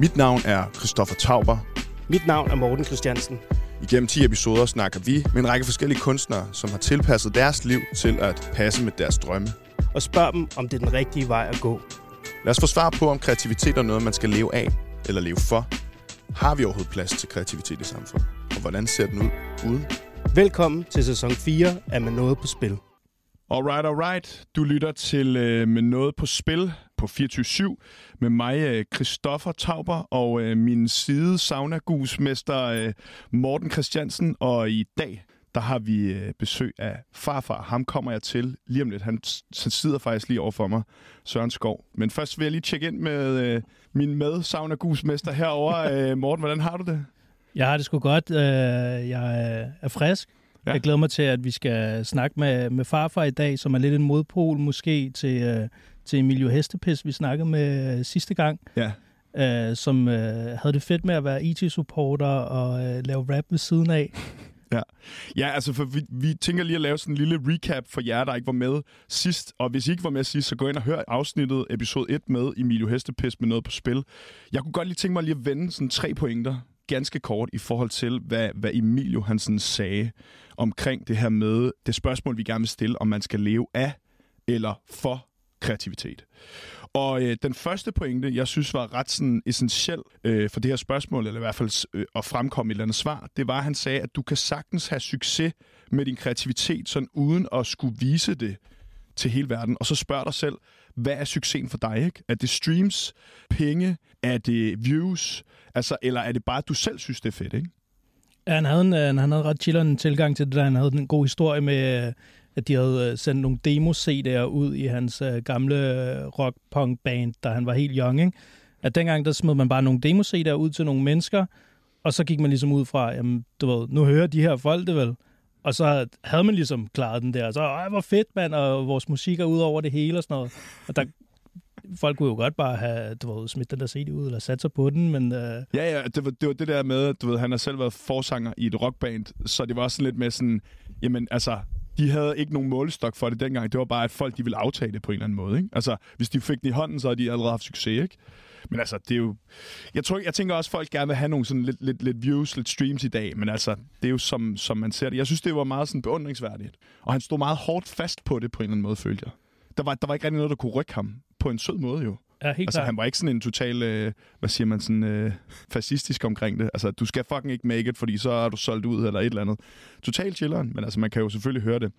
Mit navn er Christoffer Tauber. Mit navn er Morten Christiansen. Igennem 10 episoder snakker vi med en række forskellige kunstnere, som har tilpasset deres liv til at passe med deres drømme. Og spørg dem, om det er den rigtige vej at gå. Lad os få svar på, om kreativitet er noget, man skal leve af eller leve for. Har vi overhovedet plads til kreativitet i samfundet? Og hvordan ser den ud uden? Velkommen til sæson 4 af Med Noget på Spil. Alright, alright. Du lytter til øh, Med Noget på Spil på 24-7 med mig, øh, Christoffer Tauber, og øh, min side sauna-gusmester øh, Morten Christiansen. Og i dag, der har vi øh, besøg af farfar. Ham kommer jeg til lige om lidt. Han, han sidder faktisk lige over for mig, Søren Skov. Men først vil jeg lige tjekke ind med øh, min med sauna-gusmester herovre. øh, Morten, hvordan har du det? Jeg har det sgu godt. Jeg er frisk. Ja. Jeg glæder mig til, at vi skal snakke med, med farfar i dag, som er lidt en modpol måske til, øh, til Emilio Hestepis, vi snakkede med øh, sidste gang. Ja. Øh, som øh, havde det fedt med at være IT-supporter og øh, lave rap ved siden af. Ja, ja altså for vi, vi tænker lige at lave sådan en lille recap for jer, der ikke var med sidst. Og hvis I ikke var med sidst, så gå ind og hør afsnittet episode 1 med Emilio Hestepis med noget på spil. Jeg kunne godt lige tænke mig lige at vende sådan tre pointer ganske kort i forhold til, hvad, hvad Emilio han sådan sagde omkring det her med det spørgsmål, vi gerne vil stille, om man skal leve af eller for kreativitet. Og øh, den første pointe, jeg synes var ret sådan essentiel øh, for det her spørgsmål, eller i hvert fald øh, at fremkomme et eller andet svar, det var, at han sagde, at du kan sagtens have succes med din kreativitet, sådan uden at skulle vise det til hele verden. Og så spørg dig selv, hvad er succesen for dig? Ikke? Er det streams, penge, er det views, altså, eller er det bare, at du selv synes, det er fedt? Ikke? Ja, han havde en, øh, han havde ret chilleren tilgang til det der. Han havde en god historie med, øh, at de havde øh, sendt nogle demo-CD'er ud i hans øh, gamle øh, rock-punk-band, da han var helt young. Ikke? At dengang, der smed man bare nogle demo-CD'er ud til nogle mennesker, og så gik man ligesom ud fra, jamen, du ved, nu hører de her folk det vel. Og så havde man ligesom klaret den der. Så, ej, hvor fedt, mand, og vores musik er ud over det hele og sådan noget. Og der, folk kunne jo godt bare have du ved, smidt den der CD ud, eller sat sig på den, men... Øh... Ja, ja, det var, det var det der med, du ved, han har selv været forsanger i et rockband, så det var også sådan lidt med sådan, jamen altså, de havde ikke nogen målestok for det dengang. Det var bare, at folk de ville aftage det på en eller anden måde. Ikke? Altså, hvis de fik den i hånden, så havde de allerede haft succes. Ikke? Men altså, det er jo... Jeg, tror, jeg tænker også, at folk gerne vil have nogle sådan lidt, lidt, lidt views, lidt streams i dag. Men altså, det er jo som, som man ser det. Jeg synes, det var meget sådan beundringsværdigt. Og han stod meget hårdt fast på det på en eller anden måde, følte jeg. Der var, der var ikke rigtig noget, der kunne rykke ham på en sød måde jo. Ja, helt altså, klar. han var ikke sådan en total, øh, hvad siger man, sådan øh, fascistisk omkring det. Altså, du skal fucking ikke make it, fordi så er du solgt ud eller et eller andet. Total chilleren, men altså, man kan jo selvfølgelig høre det.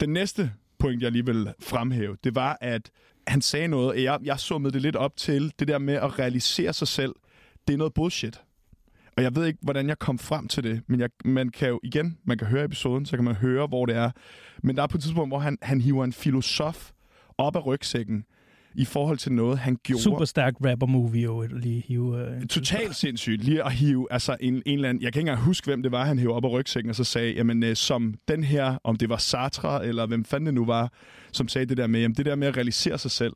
Den næste point, jeg lige vil fremhæve, det var, at han sagde noget, jeg, jeg summede det lidt op til, det der med at realisere sig selv, det er noget bullshit. Og jeg ved ikke, hvordan jeg kom frem til det, men jeg, man kan jo igen, man kan høre episoden, så kan man høre, hvor det er. Men der er på et tidspunkt, hvor han, han hiver en filosof op af rygsækken, i forhold til noget, han gjorde. Super stærk rapper-movie jo, lige hive... Uh, Totalt sindssygt. Lige at hive altså en, en eller anden... Jeg kan ikke engang huske, hvem det var, han hævde op af rygsækken, og så sagde, jamen, øh, som den her, om det var Sartre, eller hvem fanden det nu var, som sagde det der med, jamen, det der med at realisere sig selv,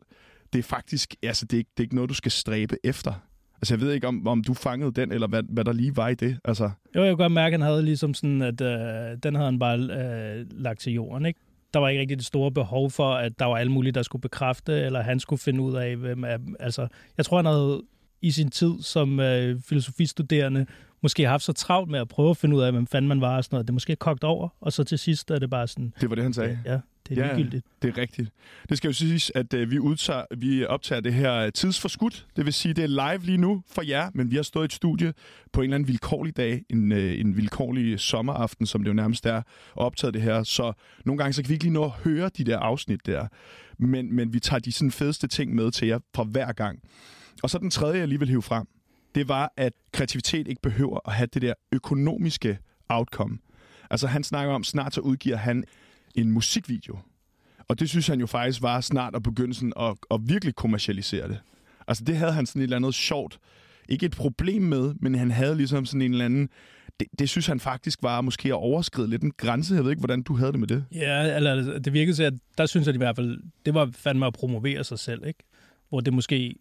det er faktisk, altså, det er, det er ikke noget, du skal stræbe efter. Altså, jeg ved ikke, om, om du fangede den, eller hvad, hvad der lige var i det. Altså. Jo, jeg kunne godt mærke, at han havde ligesom sådan, at øh, den havde han bare øh, lagt til jorden, ikke? Der var ikke rigtig det store behov for, at der var alle mulige, der skulle bekræfte, eller han skulle finde ud af, hvem er, altså, jeg tror, han havde i sin tid som øh, filosofistuderende måske haft så travlt med at prøve at finde ud af, hvem fanden man var og sådan noget. Det måske kogt over, og så til sidst er det bare sådan... Det var det, han sagde? Ja, det er ja, ligegyldigt. det er rigtigt. Det skal jo siges, at øh, vi, udtager, vi optager det her tidsforskudt. Det vil sige, det er live lige nu for jer, men vi har stået i et studie på en eller anden vilkårlig dag, en, øh, en vilkårlig sommeraften, som det jo nærmest er, og optaget det her. Så nogle gange så kan vi ikke lige nå at høre de der afsnit der. Men, men vi tager de sådan fedeste ting med til jer fra hver gang. Og så den tredje, jeg lige vil hive frem, det var, at kreativitet ikke behøver at have det der økonomiske outcome. Altså han snakker om, snart så udgiver han en musikvideo. Og det synes han jo faktisk var snart at begynde sådan at, at virkelig kommercialisere det. Altså det havde han sådan et eller andet sjovt, ikke et problem med, men han havde ligesom sådan en eller anden, det, det synes han faktisk var måske at overskride lidt en grænse. Jeg ved ikke, hvordan du havde det med det. Ja, eller det virkede til, at der synes jeg i hvert fald, det var fandme at promovere sig selv, ikke? Hvor det måske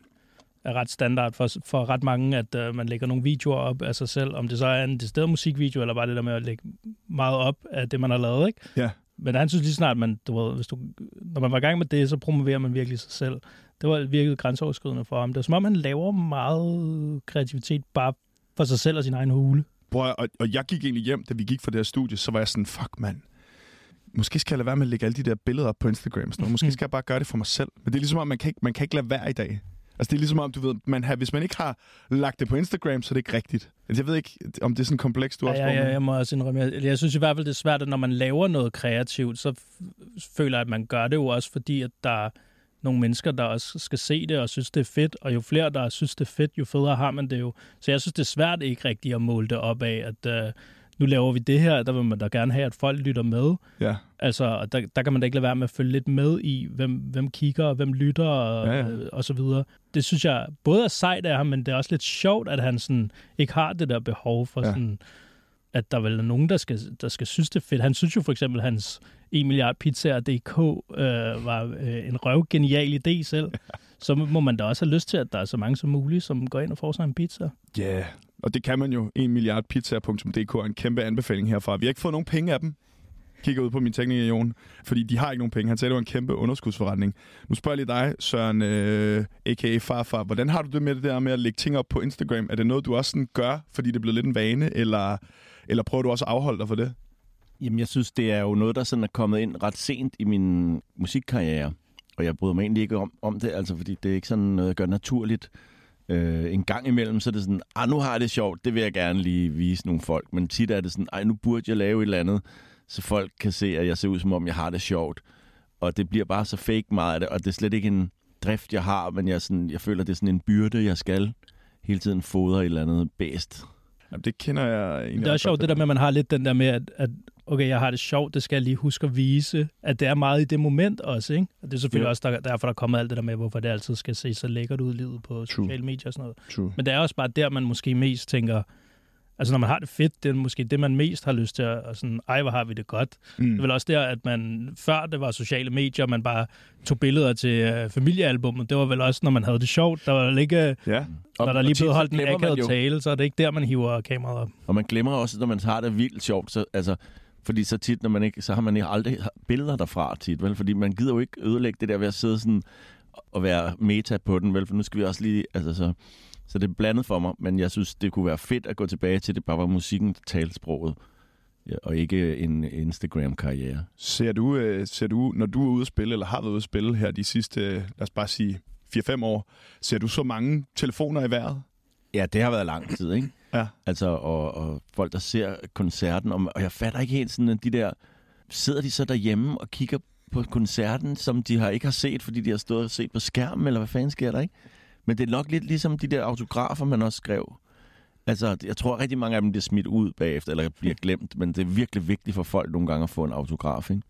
er ret standard for, for ret mange, at uh, man lægger nogle videoer op af sig selv, om det så er en decideret musikvideo, eller bare det der med at lægge meget op af det, man har lavet, ikke? Ja. men han synes lige snart, man, du ved, hvis du, når man var i gang med det, så promoverer man virkelig sig selv. Det var virkelig grænseoverskridende for ham. Det er som om, han laver meget kreativitet bare for sig selv og sin egen hule. Bror, og, og jeg gik egentlig hjem, da vi gik fra det her studie, så var jeg sådan, fuck mand. Måske skal jeg lade være med at lægge alle de der billeder op på Instagram. Så måske skal jeg bare gøre det for mig selv. Men det er ligesom om, man kan ikke, man kan ikke lade være i dag. Altså det er ligesom om, du ved, man har, hvis man ikke har lagt det på Instagram, så er det ikke rigtigt. Altså, jeg ved ikke, om det er sådan komplekst, du Ja, også ja, ja, jeg må også indrømme, jeg, jeg synes i hvert fald, det er svært, at når man laver noget kreativt, så føler jeg, at man gør det jo også, fordi at der er nogle mennesker, der også skal se det og synes, det er fedt, og jo flere, der synes, det er fedt, jo federe har man det jo. Så jeg synes, det er svært ikke rigtigt at måle det op af, at uh, nu laver vi det her, der vil man da gerne have, at folk lytter med. Ja. Altså, og der, der kan man da ikke lade være med at følge lidt med i, hvem, hvem kigger, og hvem lytter, og, Ja, ja, ja. og så videre. Det synes jeg både er sejt af ham, men det er også lidt sjovt, at han sådan ikke har det der behov for Ja. sådan, at der vel er nogen, der skal, der skal synes, det er fedt. Han synes jo for eksempel, at hans 1 milliard pizzaer.dk øh, var øh, en røvgenial idé selv. Så må man da også have lyst til, at der er så mange som muligt, som går ind og får sig en pizza. Ja, yeah og det kan man jo. 1 milliard pizza.dk er en kæmpe anbefaling herfra. Vi har ikke fået nogen penge af dem. Kigger ud på min tekniker, Jon. Fordi de har ikke nogen penge. Han sagde, det var en kæmpe underskudsforretning. Nu spørger jeg lige dig, Søren, øh, a.k.a. Farfar. Hvordan har du det med det der med at lægge ting op på Instagram? Er det noget, du også sådan gør, fordi det er blevet lidt en vane? Eller, eller prøver du også at afholde dig for det? Jamen, jeg synes, det er jo noget, der sådan er kommet ind ret sent i min musikkarriere. Og jeg bryder mig egentlig ikke om, om det, altså, fordi det er ikke sådan noget, jeg gør naturligt. Øh, en gang imellem, så er det sådan, ah, nu har jeg det sjovt, det vil jeg gerne lige vise nogle folk. Men tit er det sådan, ej, nu burde jeg lave et eller andet, så folk kan se, at jeg ser ud som om, jeg har det sjovt. Og det bliver bare så fake meget af det, og det er slet ikke en drift, jeg har, men jeg, sådan, jeg føler, det er sådan en byrde, jeg skal hele tiden fodre et eller andet bedst. Jamen, det kender jeg egentlig Det er sjovt, det der med, at man har lidt den der med, at, at okay, jeg har det sjovt, det skal jeg lige huske at vise, at det er meget i det moment også, ikke? Og det er selvfølgelig Jo. også der, derfor, der er kommet alt det der med, hvorfor det altid skal se så lækkert ud livet på sociale medier og sådan noget. True. Men det er også bare der, man måske mest tænker, altså når man har det fedt, det er måske det, man mest har lyst til at, og sådan, ej, hvor har vi det godt. Mm. Det er vel også der, at man, før det var sociale medier, man bare tog billeder til uh, familiealbummet, det var vel også, når man havde det sjovt. Der var ikke, Ja. når der er lige så holdt en akavet tale, så er det ikke der, man hiver kameraet op. Og man glemmer også, når man har det vildt sjovt, så, altså, fordi så tit, når man ikke, så har man ikke aldrig billeder derfra tit, vel? Fordi man gider jo ikke ødelægge det der ved at sidde sådan og være meta på den, vel? For nu skal vi også lige, altså så, så det er blandet for mig, men jeg synes, det kunne være fedt at gå tilbage til, det bare var musikken, der talte sproget, ja, og ikke en Instagram-karriere. Ser du, øh, ser du, når du er ude at spille, eller har været ude at spille her de sidste, lad os bare sige, 4-5 år, ser du så mange telefoner i vejret? Ja, det har været lang tid, ikke? Ja. Altså, og, og folk, der ser koncerten, og, og jeg fatter ikke helt sådan, at de der, sidder de så derhjemme og kigger på koncerten, som de har ikke har set, fordi de har stået og set på skærmen, eller hvad fanden sker der, ikke? Men det er nok lidt ligesom de der autografer, man også skrev. Altså, jeg tror at rigtig mange af dem bliver smidt ud bagefter, eller bliver glemt, men det er virkelig vigtigt for folk nogle gange at få en autograf, ikke?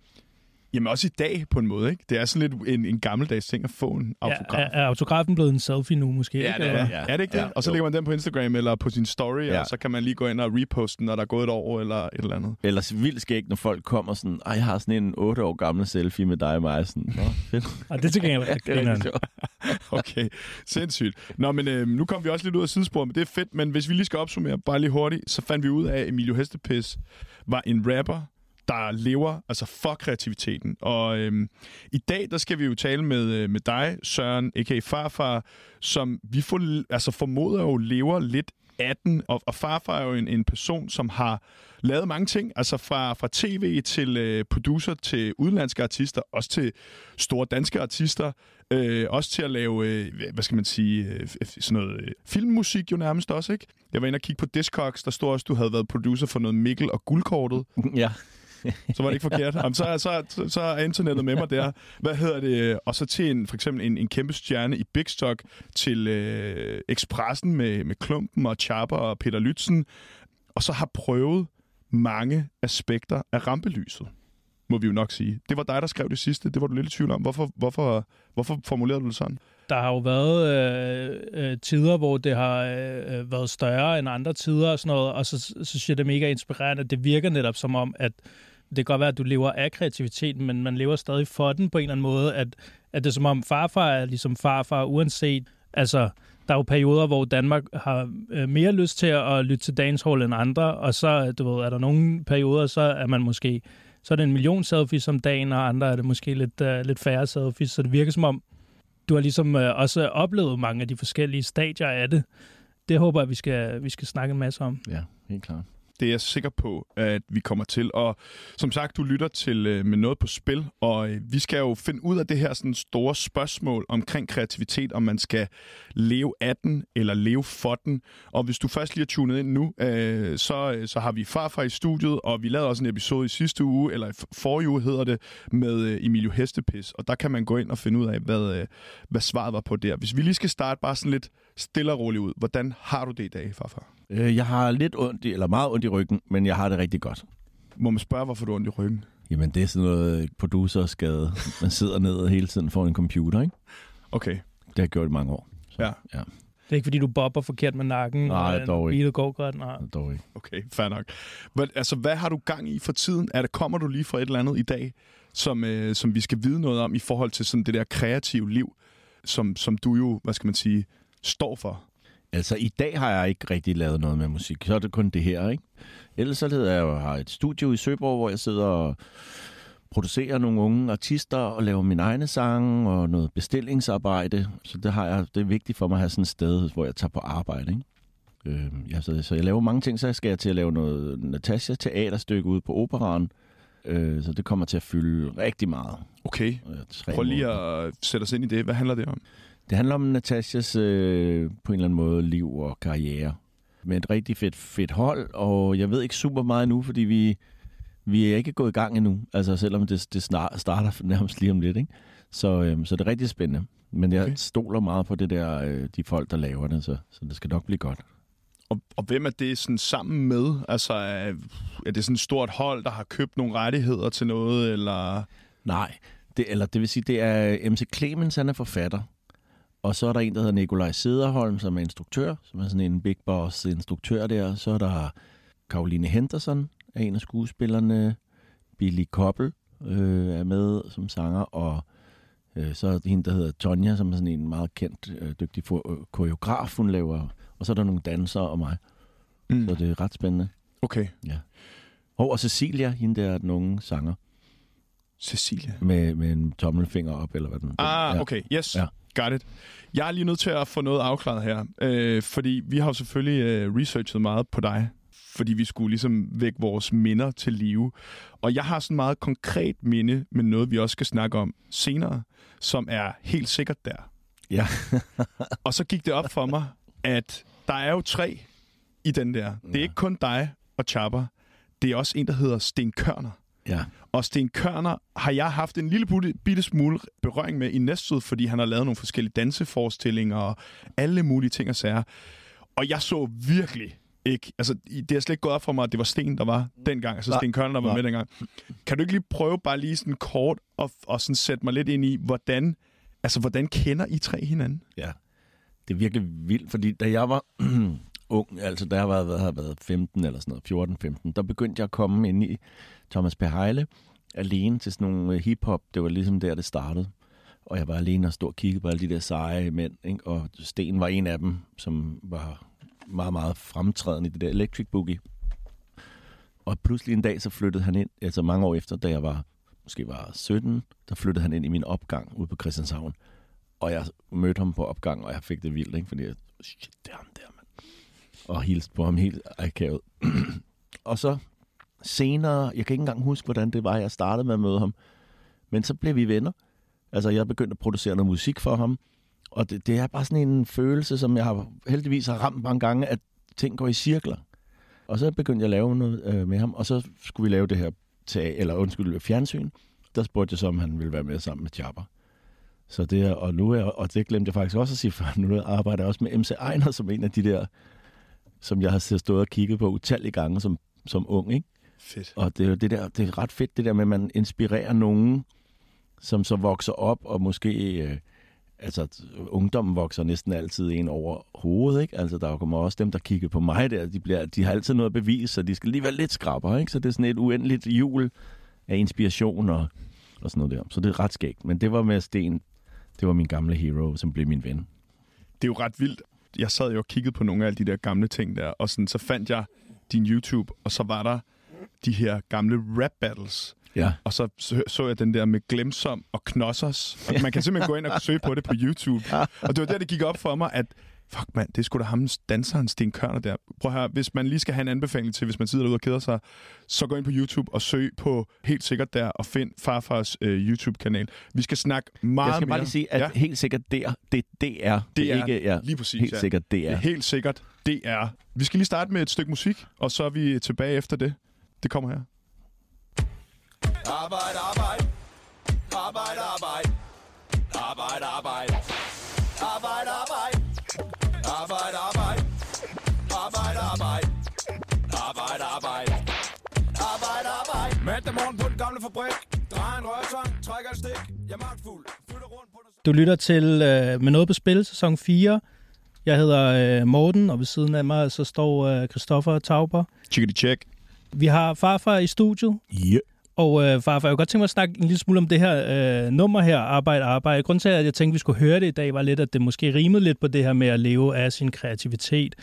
Jamen også i dag på en måde, ikke? Det er sådan lidt en, en gammeldags ting at få en autograf. Ja, er, er autografen blevet en selfie nu, måske? Ja, ikke? det er Ja. Er det ikke det? Ja, og så jo. lægger man den på Instagram eller på sin story, Ja. og så kan man lige gå ind og reposte den, når der er gået et år eller et eller andet. Eller vildt skægt, når folk kommer sådan, ej, jeg har sådan en 8 år gammel selfie med dig og mig. Sådan, Nå, fedt. Og det tænker jeg, Ja, det er rigtig. Okay, sindssygt. Nå, men øh, nu kom vi også lidt ud af sidesporet, men det er fedt. Men hvis vi lige skal opsummere bare lige hurtigt, så fandt vi ud af, at Emilio Hestepis var en rapper, der lever altså for kreativiteten. Og øhm, i dag, der skal vi jo tale med, øh, med dig, Søren, a.k.a. Farfar, som vi for, altså formoder jo lever lidt af den. Og, og Farfar er jo en, en person, som har lavet mange ting, altså fra, fra tv til øh, producer til udenlandske artister, også til store danske artister, øh, også til at lave, øh, hvad skal man sige, øh, sådan noget øh, filmmusik jo nærmest også, ikke? Jeg var inde og kigge på Discogs, der stod også, du havde været producer for noget Mikkel og Guldkortet. Ja. Så var det ikke forkert. Jamen, så, så, så, så er internettet med mig der. Hvad hedder det? Og så til en, for eksempel en, en kæmpe stjerne i Big Stock til øh, Expressen med, med Klumpen og Chapper og Peter Lytzen. Og så har prøvet mange aspekter af rampelyset, må vi jo nok sige. Det var dig, der skrev det sidste. Det var du lidt i tvivl om. Hvorfor, hvorfor, hvorfor formulerede du det sådan? Der har jo været øh, øh, tider, hvor det har øh, øh været større end andre tider og sådan noget, og så, så synes jeg, det er mega inspirerende. Det virker netop som om, at det kan godt være, at du lever af kreativiteten, men man lever stadig for den på en eller anden måde, at, at det er som om farfar er ligesom farfar, uanset, altså, der er jo perioder, hvor Danmark har øh, mere lyst til at lytte til dancehall end andre, og så du ved, er der nogle perioder, så er man måske så er det en million selfies om dagen, og andre er det måske lidt, uh, lidt færre selfies. Så det virker som om, du har ligesom uh, også oplevet mange af de forskellige stadier af det. Det håber jeg, vi skal, vi skal snakke en masse om. Ja, helt klart. Det er jeg sikker på, at vi kommer til. Og som sagt, du lytter til øh, med noget på spil, og øh, vi skal jo finde ud af det her sådan store spørgsmål omkring kreativitet, om man skal leve af den eller leve for den. Og hvis du først lige er tunet ind nu, øh, så, øh, så har vi farfar i studiet, og vi lavede også en episode i sidste uge, eller i forrige uge hedder det, med øh, Emilio Hestepis. Og der kan man gå ind og finde ud af, hvad, øh, hvad svaret var på der. Hvis vi lige skal starte bare sådan lidt stille og roligt ud. Hvordan har du det i dag, farfar? Øh, jeg har lidt ondt i, eller meget ondt i ryggen, men jeg har det rigtig godt. Må man spørge, hvorfor du har ondt i ryggen? Jamen, det er sådan noget producerskade. Man sidder ned hele tiden foran en computer, ikke? Okay. Det har jeg gjort i mange år. Så, Ja. ja. Det er ikke, fordi du bobber forkert med nakken, Nej, og dog ikke. går godt. Nej. Dog ikke. Okay, fair nok. Men, altså, hvad har du gang i for tiden? Er det, kommer du lige fra et eller andet i dag, som, øh, som vi skal vide noget om i forhold til sådan det der kreative liv, som, som du jo, hvad skal man sige, står for? Altså, i dag har jeg ikke rigtig lavet noget med musik. Så er det kun det her, ikke? Ellers så hedder jeg jo, har et studio i Søborg, hvor jeg sidder og producerer nogle unge artister og laver mine egne sange og noget bestillingsarbejde. Så det, har jeg, det er vigtigt for mig at have sådan et sted, hvor jeg tager på arbejde, ikke? Øh, ja, så, så jeg laver mange ting, så skal jeg til at lave noget Natasha teaterstykke ude på operaren. Øh, så det kommer til at fylde rigtig meget. Okay, prøv lige at sætte os ind i det. Hvad handler det om? Det handler om Natashas øh, på en eller anden måde liv og karriere. Med et rigtig fedt, fedt hold, og jeg ved ikke super meget nu, fordi vi, vi er ikke gået i gang endnu. Altså selvom det, det snart, starter nærmest lige om lidt, ikke? Så, øh, så det er rigtig spændende. Men jeg Okay. stoler meget på det der, øh, de folk, der laver det, så, så det skal nok blive godt. Og, og hvem er det sådan sammen med? Altså, er, er det sådan et stort hold, der har købt nogle rettigheder til noget, eller... Nej, det, eller det vil sige, det er MC Clemens, han er forfatter. Og så er der en, der hedder Nikolaj Sederholm, som er instruktør, som er sådan en big boss instruktør der. Så er der Karoline Henderson, er en af skuespillerne. Billy Koppel øh, er med som sanger, og øh, så er der hende, der hedder Tonja, som er sådan en meget kendt, øh, dygtig for, øh, koreograf, hun laver. Og så er der nogle dansere og mig, Mm. så det er ret spændende. Okay, Og, og Cecilia, hende der er den unge sanger, Cecilia. med, med en tommelfinger op, eller hvad den Ah, ja. okay. Yes. Ja. Got it. Jeg er lige nødt til at få noget afklaret her, øh, fordi vi har jo selvfølgelig øh, researchet meget på dig, fordi vi skulle ligesom vække vores minder til live. Og jeg har sådan et meget konkret minde med noget, vi også skal snakke om senere, som er helt sikkert der. Ja. og så gik det op for mig, at der er jo tre i den der. Det er Ja. ikke kun dig og Chapper. Det er også en, der hedder Sten Kørner. Ja. Og Sten Kørner har jeg haft en lille bitte, smule berøring med i Næstved, fordi han har lavet nogle forskellige danseforestillinger og alle mulige ting og sager. Og jeg så virkelig ikke... Altså, det er slet ikke gået op for mig, at det var Sten, der var dengang. Altså Nej. Sten Kørner, der var Nej. med dengang. Kan du ikke lige prøve bare lige sådan kort og, og sådan sætte mig lidt ind i, hvordan... Altså, hvordan kender I tre hinanden? Ja, det er virkelig vildt, fordi da jeg var ung, altså der jeg var, hvad, har været 15 eller sådan noget, 14-15, der begyndte jeg at komme ind i Thomas P. Heile alene til sådan nogle øh, hiphop. Det var ligesom der, det startede. Og jeg var alene og stod og kiggede på alle de der seje mænd, ikke? og Sten var en af dem, som var meget, meget fremtrædende i det der Electric Boogie. Og pludselig en dag, så flyttede han ind, altså mange år efter, da jeg var, måske var 17, der flyttede han ind i min opgang ude på Christianshavn. Og jeg mødte ham på opgang, og jeg fik det vildt, ikke? fordi jeg, shit, det er ham der. Og hilste på ham helt akavet. og så senere, jeg kan ikke engang huske, hvordan det var, jeg startede med at møde ham, men så blev vi venner. Altså, jeg begyndte at producere noget musik for ham, og det, det er bare sådan en følelse, som jeg har, heldigvis har ramt mange gange, at ting går i cirkler. Og så begyndte jeg at lave noget øh, med ham, og så skulle vi lave det her til, eller undskyld, fjernsyn. Der spurgte jeg så, om han ville være med sammen med Chapper. Så det er, og nu er, og det glemte jeg faktisk også at sige før, nu arbejder jeg også med MC Ejner som en af de der, som jeg har stået og kigget på utallige gange som, som ung, ikke? Fedt. Og det er jo det der, det er ret fedt, det der med, at man inspirerer nogen, som så vokser op, og måske, øh, altså ungdommen vokser næsten altid en over hovedet, ikke? Altså der kommer også dem, der kigger på mig der, de, bliver, de har altid noget at bevise, så de skal lige være lidt skrabber, ikke? Så det er sådan et uendeligt hjul af inspiration og, og sådan noget der. Så det er ret skægt. Men det var med Sten, det var min gamle hero, som blev min ven. Det er jo ret vildt. Jeg sad jo og kiggede på nogle af alle de der gamle ting der, og sådan, så fandt jeg din YouTube, og så var der de her gamle rap battles. Ja. Og så så, så jeg den der med glemsom og knossers. Og man kan simpelthen gå ind og søge på det på YouTube. Og det var der, det gik op for mig, at fuck mand, det skulle da ham danseren Sten Kørner der. Prøv her, hvis man lige skal have en anbefaling til, hvis man sidder derude og keder sig, så gå ind på YouTube og søg på helt sikkert der og find farfars øh, YouTube-kanal. Vi skal snakke meget Jeg skal bare mere. lige sige, at ja, ja. helt sikkert der, det, det er. Det er ikke, ja, lige præcis. helt ja. sikkert det Det er. er helt sikkert, det er. Vi skal lige starte med et stykke musik, og så er vi tilbage efter det. Det kommer her. Arbejde, arbejde. Arbejde, arbejde. Arbejde, arbejde. Arbejde, arbejde. Arbejde, arbejde. Arbejde, arbejde. Arbejde, arbejde. Arbejde, arbejde. Mandag morgen på den gamle fabrik. Drejer en rørtang, trækker et stik. Jeg er magtfuld. Flytter rundt på den... Du lytter til øh, Med noget på spil, sæson 4. Jeg hedder øh, Morten, og ved siden af mig så står øh, Christoffer Tauber. Chickity check. Vi har farfar i studiet, Ja og øh, farfar, jeg kunne godt tænke mig at snakke en lille smule om det her øh, nummer her, Arbejde, Arbejde. Grunden til, at jeg tænkte, at vi skulle høre det i dag, var lidt, at det måske rimede lidt på det her med at leve af sin kreativitet.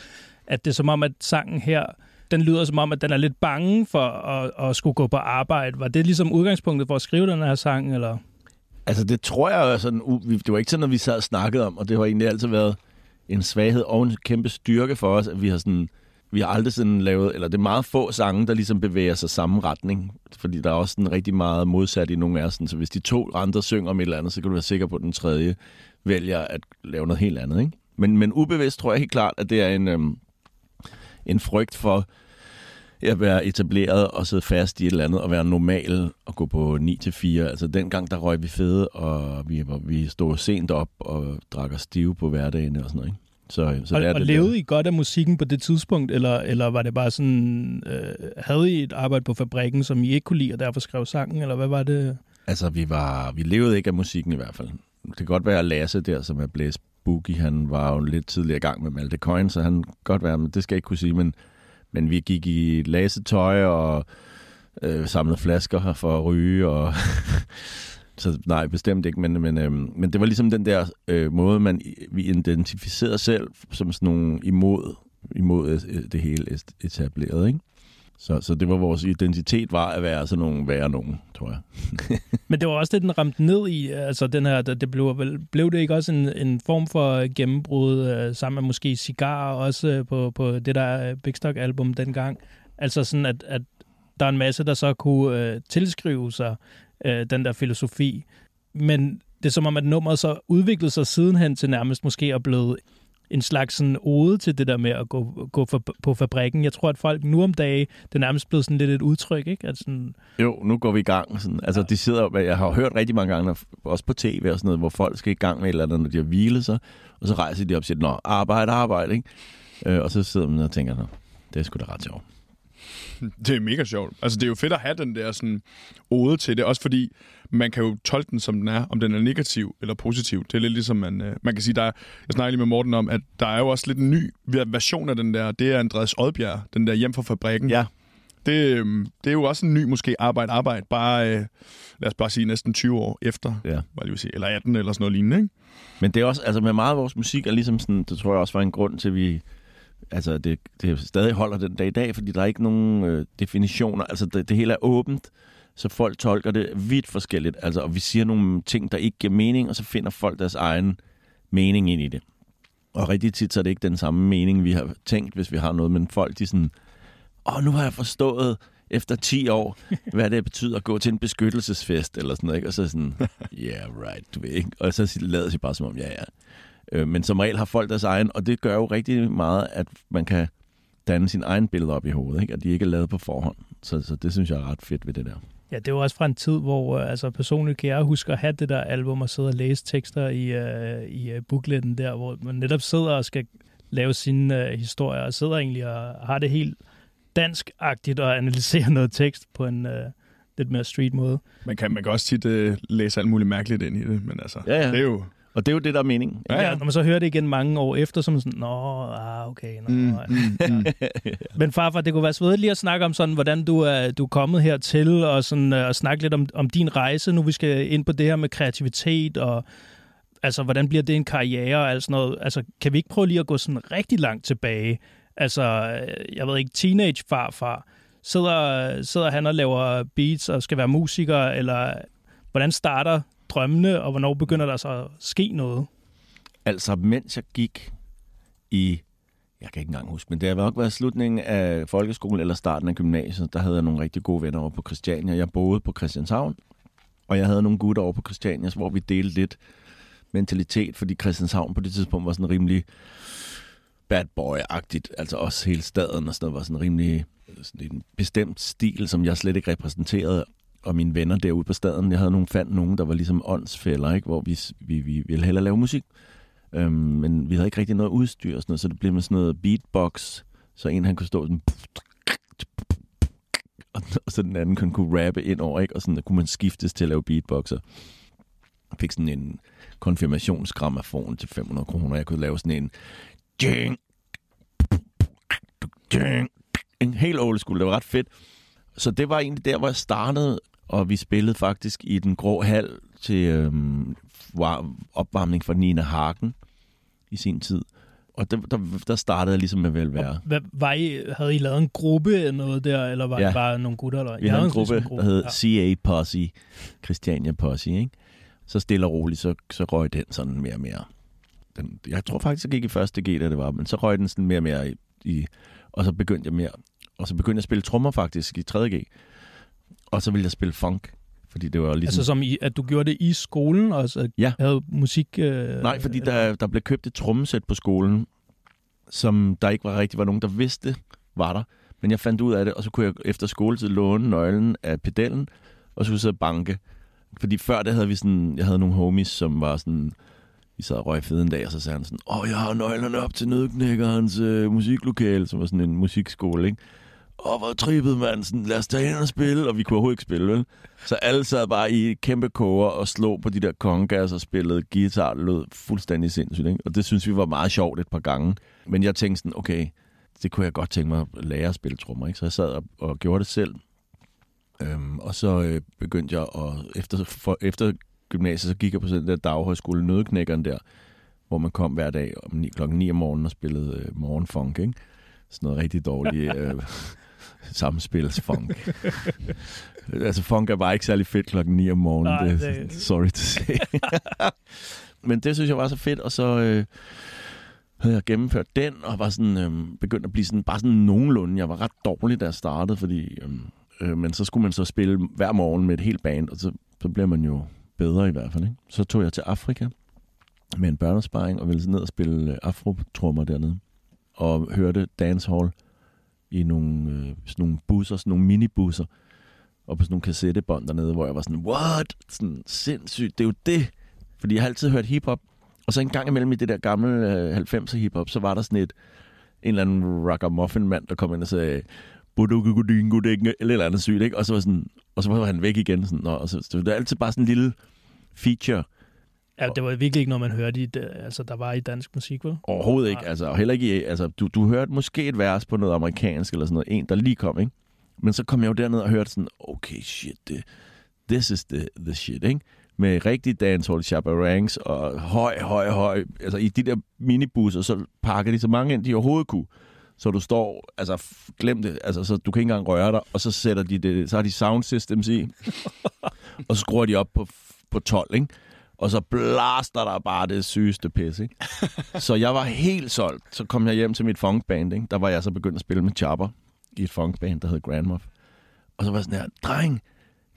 At det er som om, at sangen her, den lyder som om, at den er lidt bange for at, at skulle gå på arbejde. Var det ligesom udgangspunktet for at skrive den her sang, eller? Altså, det tror jeg jo sådan... vi- Det var ikke sådan, at vi sad og snakkede om, og det har egentlig altid været en svaghed og en kæmpe styrke for os, at vi har sådan... Vi har aldrig sådan lavet, eller det er meget få sange, der ligesom bevæger sig samme retning. Fordi der er også sådan rigtig meget modsat i nogle af sådan, Så hvis de to andre synger om et eller andet, så kan du være sikker på, at den tredje vælger at lave noget helt andet. Ikke? Men, men ubevidst tror jeg helt klart, at det er en, øhm, en frygt for at være etableret og sidde fast i et eller andet og være normal og gå på 9 til 4. Altså dengang der røg vi fede, og vi, vi stod sent op og drak os stive på hverdagen og sådan noget. Ikke? Så, så og, det er og det levede der. I godt af musikken på det tidspunkt, eller, eller var det bare sådan, øh, havde I et arbejde på fabrikken, som I ikke kunne lide, og derfor skrev sangen, eller hvad var det? Altså vi, var, vi levede ikke af musikken i hvert fald. Det kan godt være, at Lasse der, som er blæst boogie, han var jo lidt tidligere i gang med Malte Coin, så han kan godt være, men det skal jeg ikke kunne sige, men, men vi gik i lasetøj og øh, samlede flasker her for at ryge, og så nej, bestemt ikke, men, men, øhm, men det var ligesom den der øh, måde, man, vi identificerede selv som sådan nogle imod, imod øh, det hele etableret, ikke? Så, så det var vores identitet var at være sådan nogle værre nogen, tror jeg. Men det var også det, den ramte ned i, altså den her, det blev, blev det ikke også en, en form for gennembrud, øh, sammen med måske Cigar også øh, på, på det der øh, Big Stock album dengang? Altså sådan, at, at der er en masse, der så kunne øh, tilskrive sig øh, den der filosofi. Men det er som om, at nummeret så udviklede sig sidenhen til nærmest måske at blive en slags sådan ode til det der med at gå, gå for, på fabrikken. Jeg tror, at folk nu om dagen, det er nærmest blevet sådan lidt et udtryk, ikke? At sådan, Jo, nu går vi i gang. Sådan. Altså, de sidder, jeg har hørt rigtig mange gange, også på tv og sådan noget, hvor folk skal i gang med et eller andet, når de har hvilet sig, og så rejser de op og siger, nå, arbejde, arbejde, ikke? Øh, og så sidder man og tænker, nå, det er sgu da ret sjovt. Det er mega sjovt. Altså, det er jo fedt at have den der sådan ode til det, også fordi man kan jo tolke den, som den er, om den er negativ eller positiv. Det er lidt ligesom, man, øh, man kan sige, der er, jeg snakker lige med Morten om, at der er jo også lidt en ny version af den der, det er Andreas Oddbjerg, den der hjem fra fabrikken. Ja, Det, øh, det er jo også en ny, måske, arbejde, arbejde, bare, øh, lad os bare sige, næsten 20 år efter, ja. hvad lige sige, eller 18 eller sådan noget lignende, ikke? Men det er også, altså med meget af vores musik er ligesom sådan, det tror jeg også var en grund til, at vi, altså det, det stadig holder den dag i dag, fordi der er ikke nogen øh, definitioner, altså det, det hele er åbent, så folk tolker det vidt forskelligt, altså og vi siger nogle ting, der ikke giver mening, og så finder folk deres egen mening ind i det. Og rigtig tit så er det ikke den samme mening, vi har tænkt, hvis vi har noget, men folk de sådan, åh, nu har jeg forstået efter 10 år, hvad det betyder at gå til en beskyttelsesfest, eller sådan noget, ikke? Og så sådan, yeah, right, du ved, ikke? Og så lader sig bare som om, ja, ja. Øh, men som regel har folk deres egen, og det gør jo rigtig meget, at man kan danne sin egen billede op i hovedet, ikke? At de ikke er lavet på forhånd. Så, så det synes jeg er ret fedt ved det der. Ja, det var også fra en tid, hvor øh, altså, personligt kan jeg huske at have det der album og sidde og læse tekster i, øh, i uh, bookletten der, hvor man netop sidder og skal lave sine øh, historier, og sidder egentlig og har det helt dansk-agtigt og analysere noget tekst på en øh, lidt mere street måde. Man kan, man kan også tit øh, læse alt muligt mærkeligt ind i det, men altså, Ja, ja. det er jo... Og det er jo det, der er meningen. Ja, ja. Når man så hører det igen mange år efter, så er man sådan, nå, ah, okay. Nå, Mm, mm, mm, mm. Men farfar, det kunne være svedigt lige at snakke om sådan, hvordan du er, du er kommet hertil, og sådan, øh, og snakke lidt om, om din rejse, nu vi skal ind på det her med kreativitet, og altså, hvordan bliver det en karriere og alt sådan noget. Altså, kan vi ikke prøve lige at gå sådan rigtig langt tilbage? Altså, øh, jeg ved ikke, teenage farfar, sidder, sidder han og laver beats og skal være musiker, eller hvordan starter drømmene, og hvornår begynder der så at ske noget? Altså, mens jeg gik i, jeg kan ikke engang huske, men det har nok været slutningen af folkeskolen eller starten af gymnasiet, der havde jeg nogle rigtig gode venner over på Christiania. Jeg boede på Christianshavn, og jeg havde nogle gutter over på Christiania, hvor vi delte lidt mentalitet, fordi Christianshavn på det tidspunkt var sådan rimelig bad boy-agtigt. Altså også hele staden og sådan noget var sådan rimelig sådan en bestemt stil, som jeg slet ikke repræsenterede. Og mine venner derude på staden, jeg havde nogle fandt nogen, der var ligesom åndsfælder, ikke? hvor vi, vi, vi ville hellere lave musik. Øhm, men vi havde ikke rigtig noget udstyr og sådan noget, så det blev med sådan noget beatbox, så en han kunne stå sådan og, og så den anden kunne, kunne rappe ind over, ikke? og sådan der kunne man skiftes til at lave beatboxer. Jeg fik sådan en konfirmationsgrammafon til 500 kroner. Jeg kunne lave sådan en Ding. Ding. En helt old school. Det var ret fedt. Så det var egentlig der, hvor jeg startede, og vi spillede faktisk i den grå hal til øhm, var- opvarmning for Nina Hagen i sin tid. Og der, der, der startede jeg ligesom med velvære. Hvad, var I, havde I lavet en gruppe eller noget der, eller var Ja. ja. I bare nogle gutter? Eller? Vi I havde en ligesom gruppe, der hed CA Posse, Christiania Posse, ikke? Så stille og roligt, så, så røg den sådan mere og mere. Den, jeg tror faktisk, jeg gik i første G, da det var, men så røg den sådan mere og mere i, i og så begyndte jeg mere, og så begyndte jeg at spille trommer faktisk i 3. G. Og så ville jeg spille funk, fordi det var ligesom... Altså som i, at du gjorde det i skolen, og så Ja. havde musik... Øh, Nej, fordi der, der blev købt et trommesæt på skolen, som der ikke var rigtig var nogen, der vidste, var der. Men jeg fandt ud af det, og så kunne jeg efter skoletid låne nøglen af pedellen, og så kunne jeg sidde og banke. Fordi før det havde vi sådan, jeg havde nogle homies, som var sådan, vi sad og røg fede en dag, og så sagde han sådan, åh, jeg har nøglerne op til Nødknækkerens øh, musiklokale, som var sådan en musikskole, ikke? Åh, hvor trippet, mand. Sådan, lad os tage ind og spille. Og vi kunne overhovedet ikke spille, vel? Så alle sad bare i kæmpe koger og slog på de der kongas og spillede guitar. Det lød fuldstændig sindssygt, ikke? Og det synes vi var meget sjovt et par gange. Men jeg tænkte sådan, okay, det kunne jeg godt tænke mig at lære at spille trommer, ikke? Så jeg sad og, og gjorde det selv. Øhm, og så øh, begyndte jeg at... Efter, for, efter gymnasiet, så gik jeg på sådan den der daghøjskole Nødknækkeren der, hvor man kom hver dag om 9, klokken 9 om morgenen og spillede øh, morgenfunk, ikke? Sådan noget rigtig dårligt øh, samspilsfunk. altså, funk er bare ikke særlig fedt klokken 9 om morgenen. Nej, det, det- Sorry to say. Men det synes jeg var så fedt, og så øh, havde jeg gennemført den, og var sådan, øh, begyndt at blive sådan, bare sådan nogenlunde. Jeg var ret dårlig, da jeg startede, fordi... Øh, øh, men så skulle man så spille hver morgen med et helt band, og så, så bliver man jo bedre i hvert fald. Ikke? Så tog jeg til Afrika med en børnesparing, og ville så ned og spille øh, afrotrummer dernede. Og hørte dancehall i nogle, øh, sådan nogle busser, sådan nogle minibusser, og på sådan nogle kassettebånd dernede, hvor jeg var sådan, what? Sådan sindssygt, det er jo det. Fordi jeg har altid hørt hiphop, og så en gang imellem i det der gamle øh, 90'er hiphop, så var der sådan et, en eller anden ragamuffin mand, der kom ind og sagde, budugugudingudigne, eller et eller andet sygt, ikke? Og så var, sådan, og så var han væk igen. Sådan, og så, så det er altid bare sådan en lille feature. Ja, det var virkelig ikke noget, man hørte i, altså, der var i dansk musik, vel? Overhovedet ikke. Altså, og heller ikke, altså, du, du hørte måske et vers på noget amerikansk eller sådan noget, en, der lige kom, ikke? Men så kom jeg jo derned og hørte sådan, okay, shit, det, this is the, the shit, ikke? Med rigtig dancehall chaperangs og høj, høj, høj. Altså i de der minibusser, så pakker de så mange ind, de overhovedet kunne. Så du står, altså glem det, altså så du kan ikke engang røre dig, og så sætter de det, så har de sound systems i, og så skruer de op på, på 12, ikke? Og så blaster der bare det sygeste pis, ikke? så jeg var helt solgt. Så kom jeg hjem til mit funkband, ikke? Der var jeg så begyndt at spille med Chopper i et funkband, der hed Grandmuff. Og så var jeg sådan her, dreng,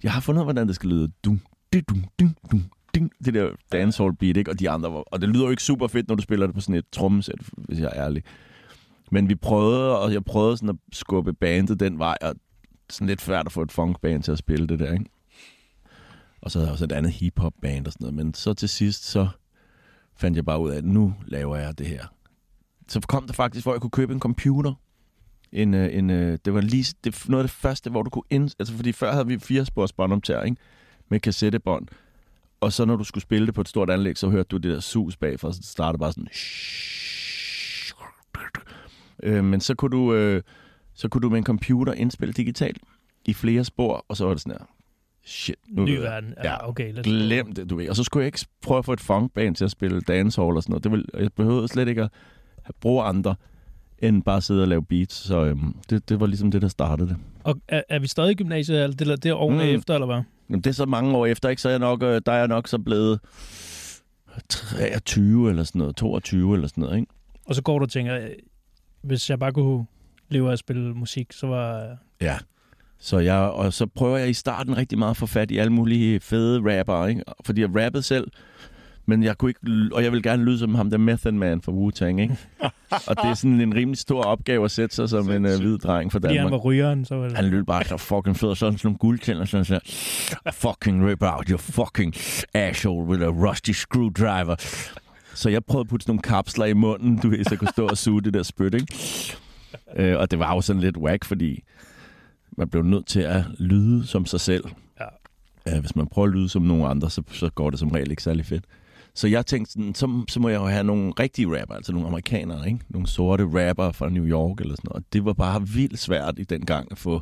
jeg har fundet ud af, hvordan det skal lyde. Dum, di, dum, ding, dum, ding. Det der dancehall beat, ikke? Og de andre var, og det lyder jo ikke super fedt, når du spiller det på sådan et trommesæt, hvis jeg er ærlig. Men vi prøvede, og jeg prøvede sådan at skubbe bandet den vej, og sådan lidt svært at få et funkband til at spille det der, ikke? Og så havde jeg også et andet hiphop-band og sådan noget. Men så til sidst, så fandt jeg bare ud af, at nu laver jeg det her. Så kom der faktisk, hvor jeg kunne købe en computer. En, øh, en, øh, det var lige det, noget af det første, hvor du kunne ind... Altså, fordi før havde vi fire spors båndoptager, ikke? Med kassettebånd. Og så når du skulle spille det på et stort anlæg, så hørte du det der sus bagfra, så det startede bare sådan... Øh, men så kunne, du, øh, så kunne du med en computer indspille digitalt i flere spor, og så var det sådan her, shit, nu Ny verden. Ja, Ja, okay. Let's. Glem det, du ved. Og så skulle jeg ikke prøve at få et funkband til at spille dancehall og sådan noget. Det ville, jeg behøvede slet ikke at bruge andre. end bare sidde og lave beats. Så øhm, det, det var ligesom det, der startede det. Og er, er vi stadig i gymnasiet, eller det, det er årene Mm. efter, eller hvad? Men det er så mange år efter, ikke? Så er jeg nok, øh, der er jeg nok så blevet 23 eller sådan noget, 22 eller sådan noget, ikke? Og så går du og tænker, øh, hvis jeg bare kunne leve af at spille musik, så var... Ja. Så jeg, og så prøver jeg i starten rigtig meget at få fat i alle mulige fede rapper, ikke? Fordi jeg rappede selv, men jeg kunne ikke, og jeg vil gerne lyde som ham der Method Man fra Wu-Tang, ikke? og det er sådan en rimelig stor opgave at sætte sig som en uh, hvid dreng fra Fordi han Danmark. var rygeren, så var det... Han lød bare så fucking fed, og sådan sådan nogle guldtænder, sådan så fucking rip out your fucking asshole with a rusty screwdriver. Så jeg prøvede at putte sådan nogle kapsler i munden, du ved, så jeg kunne stå og suge det der spyt, ikke? Øh, og det var jo sådan lidt whack, fordi man blev nødt til at lyde som sig selv. Ja. Hvis man prøver at lyde som nogen andre, så, så går det som regel ikke særlig fedt. Så jeg tænkte sådan, så, så må jeg jo have nogle rigtige rapper, altså nogle amerikanere, ikke? Nogle sorte rapper fra New York eller sådan noget. Og det var bare vildt svært i den gang at få...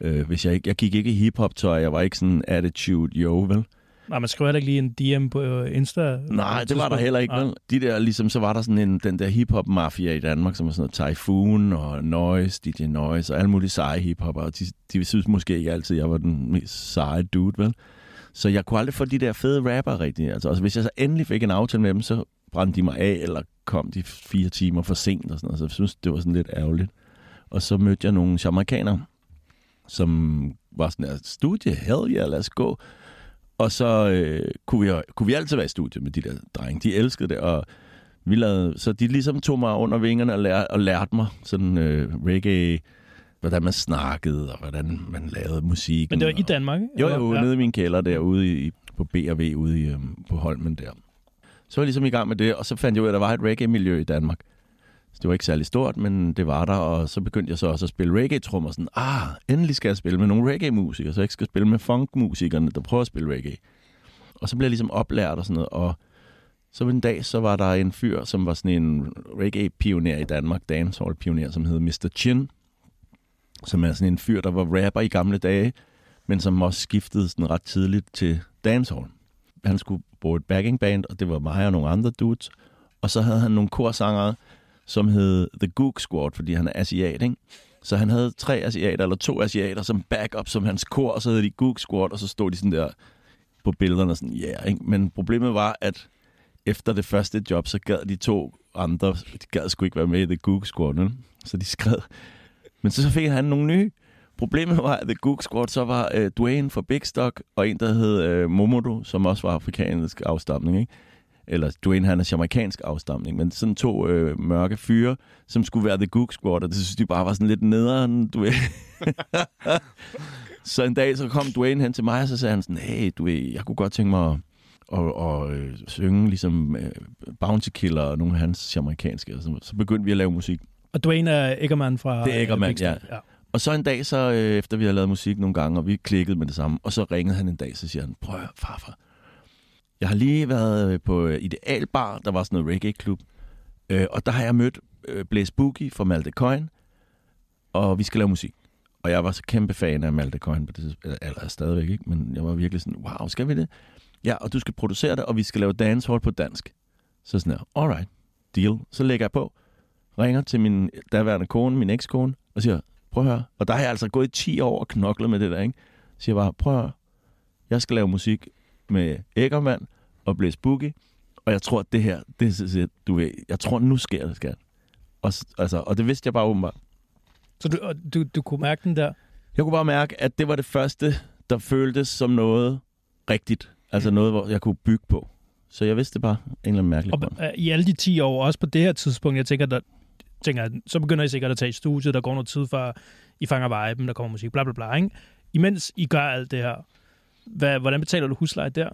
Øh, hvis jeg ikke... Jeg gik ikke i hiphop-tøj, jeg var ikke sådan attitude yo, vel? Nej, man skriver heller ikke lige en DM på øh, Insta. Nej, det var der heller ikke, vel? De der, ligesom, så var der sådan en, den der hiphop-mafia i Danmark, som var sådan noget Typhoon og Noise, DJ Noise og alle mulige seje hiphopper, og de, de synes måske ikke altid, at jeg var den mest seje dude, vel? Så jeg kunne aldrig få de der fede rapper rigtigt. Altså, altså hvis jeg så endelig fik en aftale med dem, så brændte de mig af, eller kom de fire timer for sent og sådan noget. Så jeg synes, det var sådan lidt ærgerligt. Og så mødte jeg nogle jamaikanere, som var sådan her, studie, hell yeah, lad os gå. Og så øh, kunne, vi, kunne vi altid være i studiet med de der drenge. De elskede det, og vi lavede, så de ligesom tog mig under vingerne og, lær, og lærte mig sådan øh, reggae, hvordan man snakkede, og hvordan man lavede musik. Men det var i Danmark, ikke? Jo, jo, ja. nede i min kælder derude i, på B&V ude i, øhm, på Holmen der. Så var jeg ligesom i gang med det, og så fandt jeg ud af, at der var et reggae-miljø i Danmark. Så det var ikke særlig stort, men det var der, og så begyndte jeg så også at spille reggae-trummer. Sådan, ah, endelig skal jeg spille med nogle reggae-musikere, så jeg ikke skal spille med funk-musikerne, der prøver at spille reggae. Og så blev jeg ligesom oplært og sådan noget, og så en dag, så var der en fyr, som var sådan en reggae-pioner i Danmark, dancehall-pioner, som hed Mr. Chin, som er sådan en fyr, der var rapper i gamle dage, men som også skiftede sådan ret tidligt til dancehall. Han skulle bruge et backing band, og det var mig og nogle andre dudes. Og så havde han nogle korsangere, som hed The Gook Squad, fordi han er asiat, ikke? Så han havde tre asiater, eller to asiater, som backup som hans kor, og så hed de Gook Squad, og så stod de sådan der på billederne, sådan, ja, yeah, ikke? Men problemet var, at efter det første job, så gad de to andre, de gad sgu ikke være med i The Gook Squad, vel? så de skred. Men så fik han nogle nye. Problemet var, at The Gook Squad så var øh, Dwayne fra Big Stock, og en, der hed øh, Momodo, som også var afrikansk afstamning, ikke? Eller Dwayne, han er jamaikansk afstamning, men sådan to øh, mørke fyre, som skulle være The Gook Squad, og det synes de bare var sådan lidt nederen, du ved. så en dag, så kom Dwayne hen til mig, og så sagde han sådan, hey, du ved, jeg kunne godt tænke mig at, og, og øh, synge ligesom øh, Bounty Killer og nogle af hans jamaikanske. Og så, så begyndte vi at lave musik. Og Dwayne er Eggerman fra... Det er Eggermann, øh, Star. ja. Og så en dag, så øh, efter vi har lavet musik nogle gange, og vi klikkede med det samme, og så ringede han en dag, så siger han, prøv at farfar. Jeg har lige været øh, på øh, Idealbar, der var sådan noget reggae-klub, øh, og der har jeg mødt øh, Blaze Boogie fra Malte Coin, og vi skal lave musik. Og jeg var så kæmpe fan af Malte Coin, på det, tidspunkt. eller eller stadigvæk ikke, men jeg var virkelig sådan, wow, skal vi det? Ja, og du skal producere det, og vi skal lave dancehall på dansk. Så sådan her, alright, deal. Så lægger jeg på, ringer til min daværende kone, min ekskone, og siger, prøv at høre. Og der har jeg altså gået i 10 år og knoklet med det der, ikke? Så siger jeg bare, prøv at høre. Jeg skal lave musik med Æggermand og Blaze Boogie, og jeg tror, at det her, det du ved, jeg tror, nu sker det, skat. Og, altså, og det vidste jeg bare åbenbart. Så du, du, du kunne mærke den der? Jeg kunne bare mærke, at det var det første, der føltes som noget rigtigt. Altså noget, hvor jeg kunne bygge på. Så jeg vidste det bare en eller anden mærkelig Og grund. i alle de 10 år, også på det her tidspunkt, jeg tænker, der, tænker så begynder I sikkert at tage i studiet, der går noget tid før I fanger viben, der kommer musik, bla bla bla, ikke? Imens I gør alt det her, hvad, hvordan betaler du husleje der?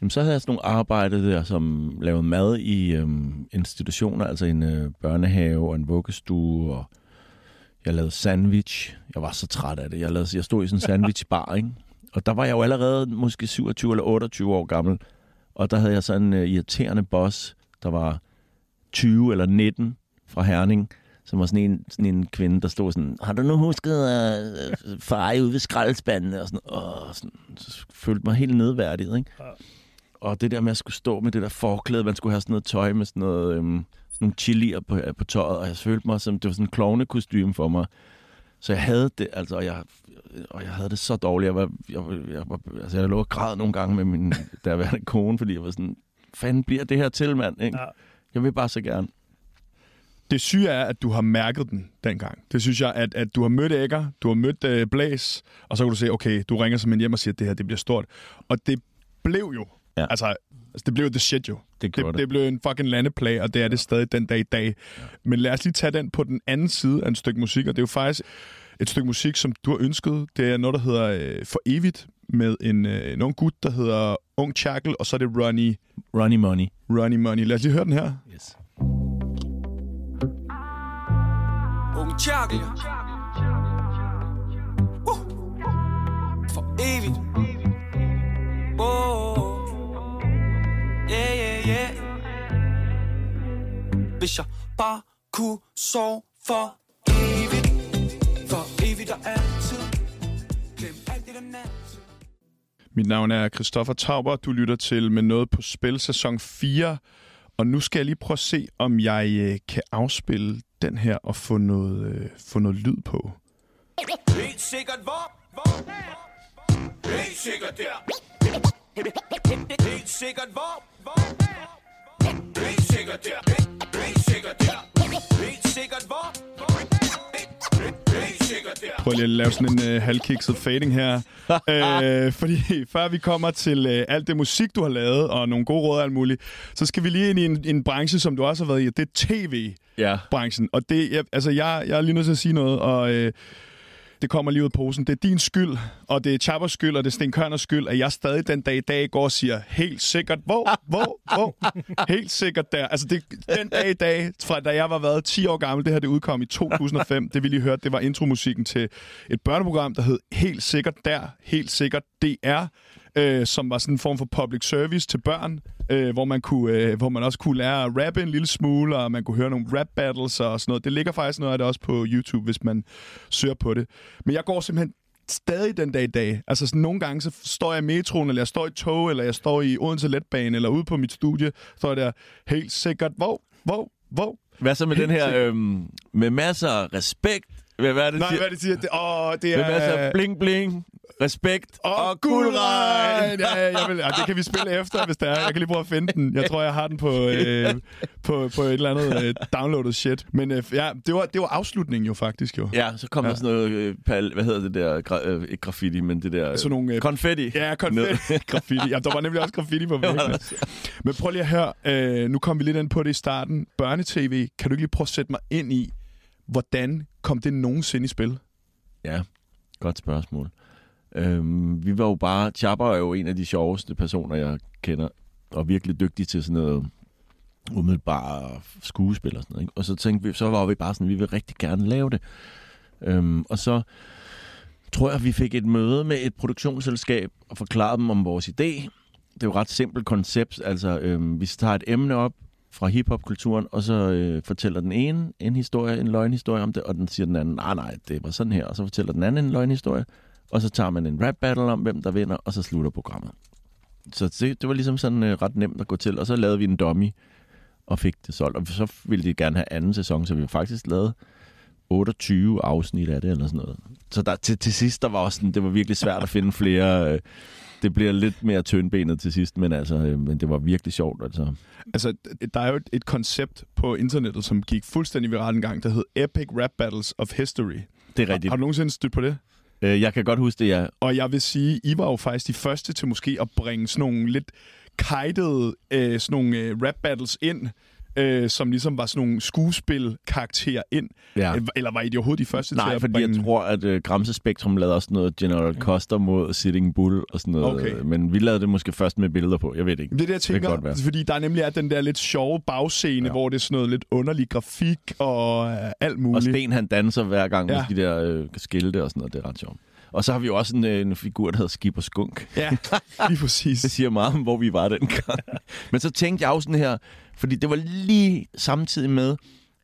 Jamen, så havde jeg sådan nogle arbejde der, som lavede mad i øhm, institutioner, altså en øh, børnehave og en vuggestue, og jeg lavede sandwich. Jeg var så træt af det. Jeg, lavede, jeg stod i sådan en sandwichbar, ikke? Og der var jeg jo allerede måske 27 eller 28 år gammel, og der havde jeg sådan en øh, irriterende boss, der var 20 eller 19 fra Herning, som var sådan en, sådan en kvinde, der stod sådan, har du nu husket at øh, feje ude ved skraldespandene? Og sådan, åh, sådan, så følte mig helt nedværdiget, ikke? Og det der med at skulle stå med det der forklæde, man skulle have sådan noget tøj med sådan noget øhm, nogle chilier på, på tøjet, og jeg følte mig som, det var sådan en klovnekostyme for mig. Så jeg havde det, altså, og jeg, og jeg havde det så dårligt. Jeg var, jeg, jeg, var, altså, jeg lå og græd nogle gange med min derværende kone, fordi jeg var sådan, fanden bliver det her til, mand? Ikke? Ja. Jeg vil bare så gerne. Det syge er, at du har mærket den dengang. Det synes jeg, at, at du har mødt Ægger, du har mødt uh, Blæs, og så kan du se, okay, du ringer simpelthen hjem og siger, at det her det bliver stort. Og det blev jo. Ja. Altså, altså, det blev the shit jo. Det det, det. det blev en fucking landeplag, og det er det stadig den dag i dag. Ja. Men lad os lige tage den på den anden side af en stykke musik, og det er jo faktisk et stykke musik, som du har ønsket. Det er noget, der hedder øh, For Evigt, med en, øh, en ung gut, der hedder Ung Chackle, og så er det Ronnie, Ronnie Money. Ronnie Money. Lad os lige høre den her. Yes. Ung Charlie. Uh. For evigt. Oh. Yeah, yeah, yeah. Hvis jeg bare kunne sove for evigt. For evigt og altid. Glem alt det der nat. Mit navn er Christoffer Tauber. Du lytter til Med Noget på Spil, sæson 4. Og nu skal jeg lige prøve at se, om jeg øh, kan afspille den her og få noget, øh, få noget lyd på. Helt sikkert hvor? Hvor? Helt sikkert der. Helt sikkert hvor? Hvor? Helt sikkert der. Helt sikkert der. Helt sikkert hvor? Hvor? Helt sikkert der. Prøv lige at lave sådan en øh, halvkikset fading her. øh, fordi før vi kommer til øh, alt det musik, du har lavet, og nogle gode råd og alt muligt, så skal vi lige ind i en, en branche, som du også har været i, og det er tv. Ja. branchen. Og det, jeg, altså, jeg, jeg er lige nødt til at sige noget, og øh, det kommer lige ud af posen. Det er din skyld, og det er Chappers skyld, og det er Sten Kørners skyld, at jeg stadig den dag i dag går og siger, helt sikkert, hvor, hvor, hvor, helt sikkert der. Altså, det, den dag i dag, fra da jeg var været 10 år gammel, det her det udkom i 2005, det vi lige hørte, det var intromusikken til et børneprogram, der hed Helt sikkert der, helt sikkert DR, øh, som var sådan en form for public service til børn, øh, hvor, man kunne, øh, hvor man også kunne lære at rappe en lille smule, og man kunne høre nogle rap battles og sådan noget. Det ligger faktisk noget af det også på YouTube, hvis man søger på det. Men jeg går simpelthen stadig den dag i dag. Altså sådan, nogle gange, så står jeg i metroen, eller jeg står i tog, eller jeg står i Odense Letbane, eller ude på mit studie, står jeg der helt sikkert, hvor, hvor, hvor. Hvad så med Helt den her, sikkert. øhm, med masser af respekt? Hvad er det, Nej, siger? hvad er det siger? Det, åh, det er... Med masser af bling bling, respekt Og, og, guldregn. Ja, ja, jeg vil, ja, det kan vi spille efter, hvis det er. Jeg kan lige prøve at finde den. Jeg tror, jeg har den på, øh, på, på et eller andet øh, downloadet shit. Men øh, ja, det var, det var afslutningen jo faktisk jo. Ja, så kom Ja. der sådan noget, øh, pal, hvad hedder det der, gra, øh, ikke graffiti, men det der, øh, Sådan nogle, øh, konfetti. Ja, konfetti. graffiti. Ja, der var nemlig også graffiti på Det var væggen. der også. Men prøv lige at høre. Øh, nu kom vi lidt ind på det i starten. Børnetv. Kan du ikke lige prøve at sætte mig ind i, hvordan kom det nogensinde i spil? Ja, godt spørgsmål. Øhm, vi var jo bare... Chapper er jo en af de sjoveste personer, jeg kender, og virkelig dygtig til sådan noget umiddelbart skuespil og sådan noget. Ikke? Og så tænkte vi, så var vi bare sådan, vi vil rigtig gerne lave det. Øhm, og så tror jeg, vi fik et møde med et produktionsselskab og forklarede dem om vores idé. Det er jo et ret simpelt koncept. Altså, øhm, vi tager et emne op fra hiphopkulturen, og så øh, fortæller den ene en historie, en løgnhistorie om det, og den siger den anden, nej, nej, det var sådan her, og så fortæller den anden en løgnhistorie, og så tager man en rap battle om, hvem der vinder, og så slutter programmet. Så det, det var ligesom sådan øh, ret nemt at gå til, og så lavede vi en dummy, og fik det solgt, og så ville de gerne have anden sæson, så vi faktisk lavet 28 afsnit af det, eller sådan noget. Så der, til, til sidst, der var også sådan, det var virkelig svært at finde flere... Øh, det bliver lidt mere tyndbenet til sidst, men, altså, øh, men det var virkelig sjovt. Altså. Altså, der er jo et, et koncept på internettet, som gik fuldstændig viralt en gang, der hed Epic Rap Battles of History. Det er rigtigt. Har du nogensinde stødt på det? Øh, jeg kan godt huske det, ja. Og jeg vil sige, I var jo faktisk de første til måske at bringe sådan nogle lidt kajtede øh, sådan nogle øh, rap battles ind, øh, som ligesom var sådan nogle skuespil-karakterer ind. ja. Øh, Eller var I de overhovedet de første til Nej, at fordi bringe... jeg tror, at øh, Gramse Spektrum lavede også noget General Custer mod Sitting Bull og sådan noget. Okay. Men vi lavede det måske først med billeder på. Jeg ved det ikke. Det er det, jeg tænker, være. fordi der nemlig er den der lidt sjove bagscene, ja. Hvor det er sådan noget lidt underlig grafik og øh, alt Og muligt. Sten han danser hver gang Ja. med de der øh, skilte og sådan noget. Det er ret sjovt. Og så har vi jo også en, øh, en figur, der hedder Skipper Skunk. Ja, lige præcis. Det siger meget om, hvor vi var dengang. Men så tænkte jeg jo sådan her, fordi det var lige samtidig med,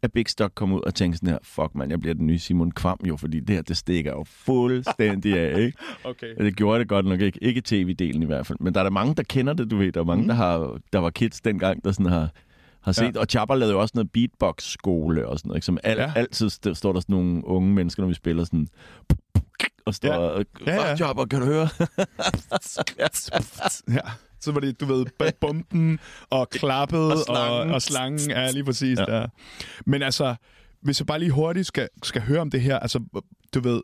at Big Stock kom ud og tænkte sådan her, fuck man, jeg bliver den nye Simon Kvam jo, fordi det her, det stikker jo fuldstændig af, ikke? Okay. Det gjorde det godt nok ikke. Ikke tv-delen i hvert fald. Men der er der mange, der kender det, du ved. Der er mange, mm. der, har, der var kids dengang, der sådan har har set. Ja. Og Chapper lavede jo også noget beatbox-skole og sådan noget, ikke? som al, Ja. altid st- står der sådan nogle unge mennesker, når vi spiller sådan... Og står Ja. og... Ja, ja. Chapper, kan du høre? Ja. Så var det, du ved, bomben og klappet og slangen. Og, og slangen. Ja, lige præcis. Ja. Der. Men altså, hvis jeg bare lige hurtigt skal, skal høre om det her, altså, du ved,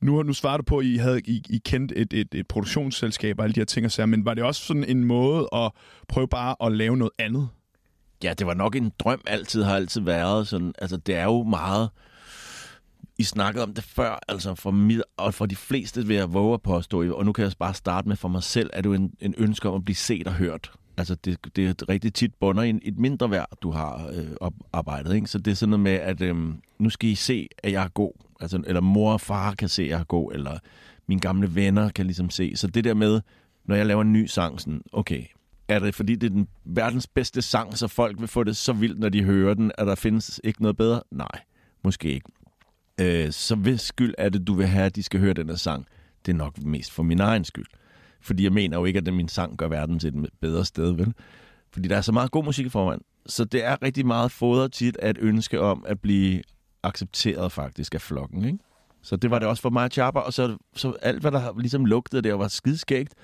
nu, nu svarer du på, at I, havde, I, I kendte et, et, et produktionsselskab og alle de her ting og sager, men var det også sådan en måde at prøve bare at lave noget andet? Ja, det var nok en drøm altid, har altid været sådan. Altså, det er jo meget... I snakkede om det før, altså for mit, og for de fleste vil jeg våge at påstå, og nu kan jeg bare starte med for mig selv, er du en, en ønske om at blive set og hørt. Altså det, det er rigtig tit bunder i en, et mindre værd, du har øh, op, arbejdet. Ikke? Så det er sådan noget med, at øh, nu skal I se, at jeg er god. Altså, eller mor og far kan se, at jeg er god, eller mine gamle venner kan ligesom se. Så det der med, når jeg laver en ny sang, sådan, okay, er det fordi, det er den verdens bedste sang, så folk vil få det så vildt, når de hører den, at der findes ikke noget bedre? Nej, måske ikke. Øh, så hvis skyld er det, du vil have, at de skal høre den her sang? Det er nok mest for min egen skyld. Fordi jeg mener jo ikke, at min sang gør verden til et bedre sted, vel? Fordi der er så meget god musik i forvejen. Så det er rigtig meget fodret tit at ønske om at blive accepteret faktisk af flokken, ikke? Så det var det også for mig og Chapper, og så, så alt, hvad der ligesom lugtede der, var skidskægt.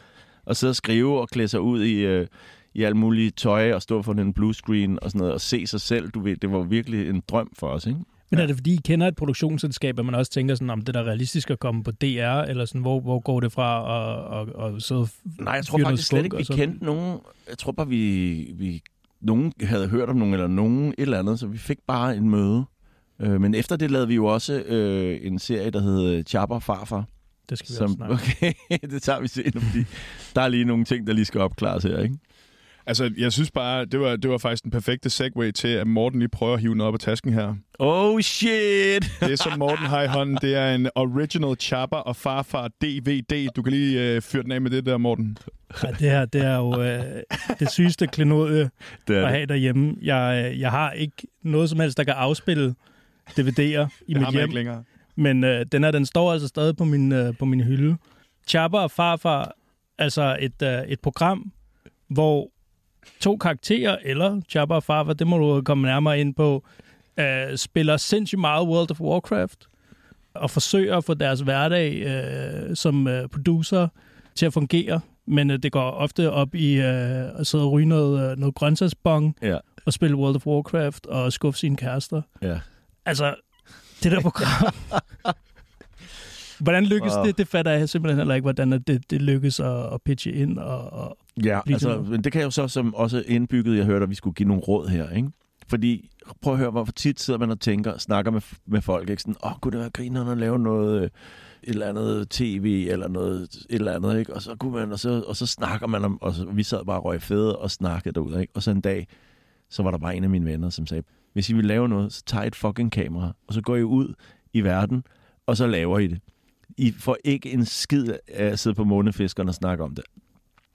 Og sidde og skrive og klæde sig ud i, øh, i alt muligt tøj og stå for en blue screen og sådan noget, og se sig selv, du ved, det var virkelig en drøm for os, ikke? Men er det fordi, I kender et produktionsselskab, at man også tænker sådan, om det er realistisk at komme på DR, eller sådan, hvor, hvor går det fra og, og, og sidde Nej, jeg tror faktisk slet ikke, vi kendte nogen. Jeg tror bare, vi, vi nogen havde hørt om nogen, eller nogen et eller andet, så vi fik bare en møde. Øh, men efter det lavede vi jo også øh, en serie, der hed Chapper Farfar. Det skal vi også Som, snakke. okay, det tager vi senere, fordi der er lige nogle ting, der lige skal opklares her, ikke? Altså, jeg synes bare, det var, det var faktisk den perfekte segue til, at Morten lige prøver at hive noget op af tasken her. Oh shit! Det, som Morten har i hånden, det er en original Chapper og Farfar DVD. Du kan lige øh, fyre den af med det der, Morten. Ja, det her, det er jo øh, det sygeste klenodie Det at er det. have derhjemme. Jeg, øh, jeg har ikke noget som helst, der kan afspille DVD'er i mit hjem. ikke længere. Men øh, den her, den står altså stadig på min, øh, på min hylde. Chapper og Farfar, altså et, øh, et program, hvor to karakterer, eller Chapper og Farfar, det må du komme nærmere ind på, øh, spiller sindssygt meget World of Warcraft, og forsøger at få deres hverdag øh, som øh, producer til at fungere. Men øh, det går ofte op i øh, at sidde og ryge noget, øh, noget grøntsagsbong, Ja. og spille World of Warcraft, og skuffe sine kærester. Ja. Altså, det der program... hvordan lykkes Wow. det? Det fatter jeg simpelthen heller ikke, hvordan det, det lykkes at, at pitche ind. Og, og Ja, altså, men det kan jo så som også indbygget, jeg hørte, at vi skulle give nogle råd her, ikke? Fordi, prøv at høre, hvor tit sidder man og tænker, snakker med, med folk, ikke? Sådan, åh, oh, kunne det være grineren at lave noget, øh, et eller andet tv, eller noget, et eller andet, ikke? Og så, kunne man, og så, og så snakker man om, og så, vi sad bare og røg fede og snakkede derude, ikke? Og så en dag, så var der bare en af mine venner, som sagde, hvis I vil lave noget, så tag et fucking kamera, og så går I ud i verden, og så laver I det. I får ikke en skid af at sidde på månefiskerne og snakke om det.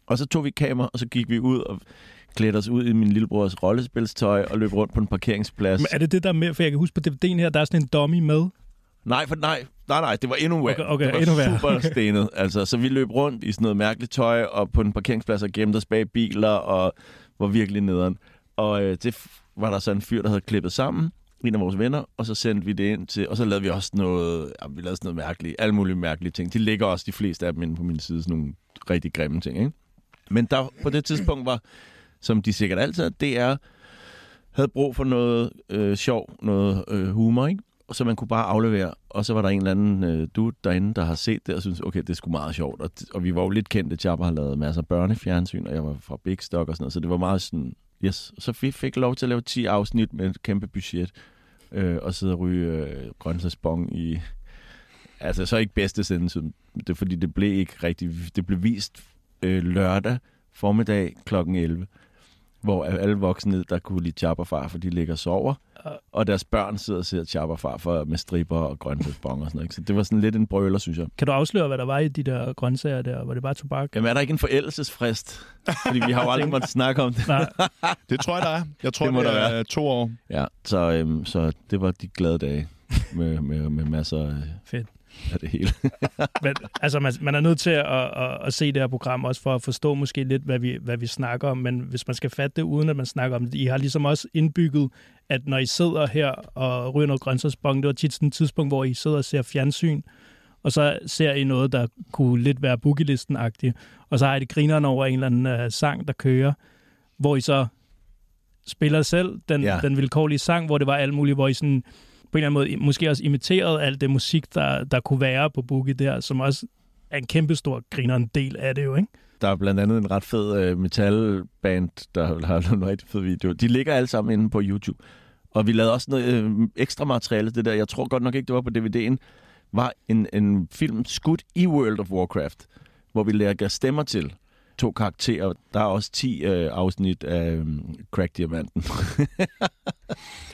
Og så tog vi kamera, og så gik vi ud og klædte os ud i min lillebrors rollespilstøj og løb rundt på en parkeringsplads. Men er det det der med, for jeg kan huske på DVD'en her, der er sådan en dummy med. Nej, for nej, nej, nej, det var endnu værre. Okay, okay, det var endnu værre. super Okay. stenet. Altså, så vi løb rundt i sådan noget mærkeligt tøj og på en parkeringsplads og gemte os bag biler og var virkelig nederen. Og øh, det var der så en fyr, der havde klippet sammen, en af vores venner, og så sendte vi det ind til, og så lavede vi også noget, ja, vi lavede sådan noget mærkeligt, alle mulige mærkelige ting. De ligger også de fleste af dem inde på min side, sådan nogle rigtig grimme ting, ikke? Men der på det tidspunkt var, som de sikkert altid er, DR havde brug for noget øh, sjov, noget øh, humor, ikke? Og så man kunne bare aflevere, og så var der en eller anden øh, dude derinde, der har set det, og synes okay, det er sgu meget sjovt. Og, og vi var jo lidt kendte, Chapper har lavet masser af børnefjernsyn, og jeg var fra Big Stock og sådan noget, så det var meget sådan, yes. Så vi fik lov til at lave 10 afsnit med et kæmpe budget, øh, og sidde og ryge øh, grøntsagsbong i, altså så ikke bedste sendelse, det fordi det blev ikke rigtigt. det blev vist øh, lørdag formiddag kl. 11, hvor alle voksne, der kunne lide Chapperfar, for de ligger og sover, og deres børn sidder og ser Chapperfar for, med stripper og grøntsagsbong og sådan noget. ikke? Så det var sådan lidt en brøler, synes jeg. Kan du afsløre, hvad der var i de der grøntsager der? Var det bare tobak? Jamen er der ikke en forældelsesfrist? Fordi vi har jo aldrig måttet snakke om det. Nej, Det tror jeg, der er. Jeg tror, Det må det der er være. to år. Ja, så, øhm, så det var de glade dage med, med, med masser af fedt. Af det hele. Men, altså, man, man er nødt til at, at, at se det her program også for at forstå måske lidt, hvad vi, hvad vi snakker om. Men hvis man skal fatte det, uden at man snakker om det, I har ligesom også indbygget, at når I sidder her og ryger noget grøntsagsbong, det var tit sådan et tidspunkt, hvor I sidder og ser fjernsyn, og så ser I noget, der kunne lidt være boogielisten-agtigt, og så har I det grineren over en eller anden uh, sang, der kører, hvor I så spiller selv den, ja. den vilkårlige sang, hvor det var alt muligt, hvor I sådan på en eller anden måde måske også imiteret alt det musik, der, der kunne være på Boogie der, som også er en kæmpe stor grineren del af det jo, ikke? Der er blandt andet en ret fed øh, metalband, der har lavet en rigtig fede video. De ligger alle sammen inde på YouTube. Og vi lavede også noget øh, ekstra materiale. Det der, jeg tror godt nok ikke, det var på DVD'en, var en, en film skudt i World of Warcraft, hvor vi lærer stemmer til to karakterer. Der er også 10 øh, afsnit af øh, Crack Diamanten.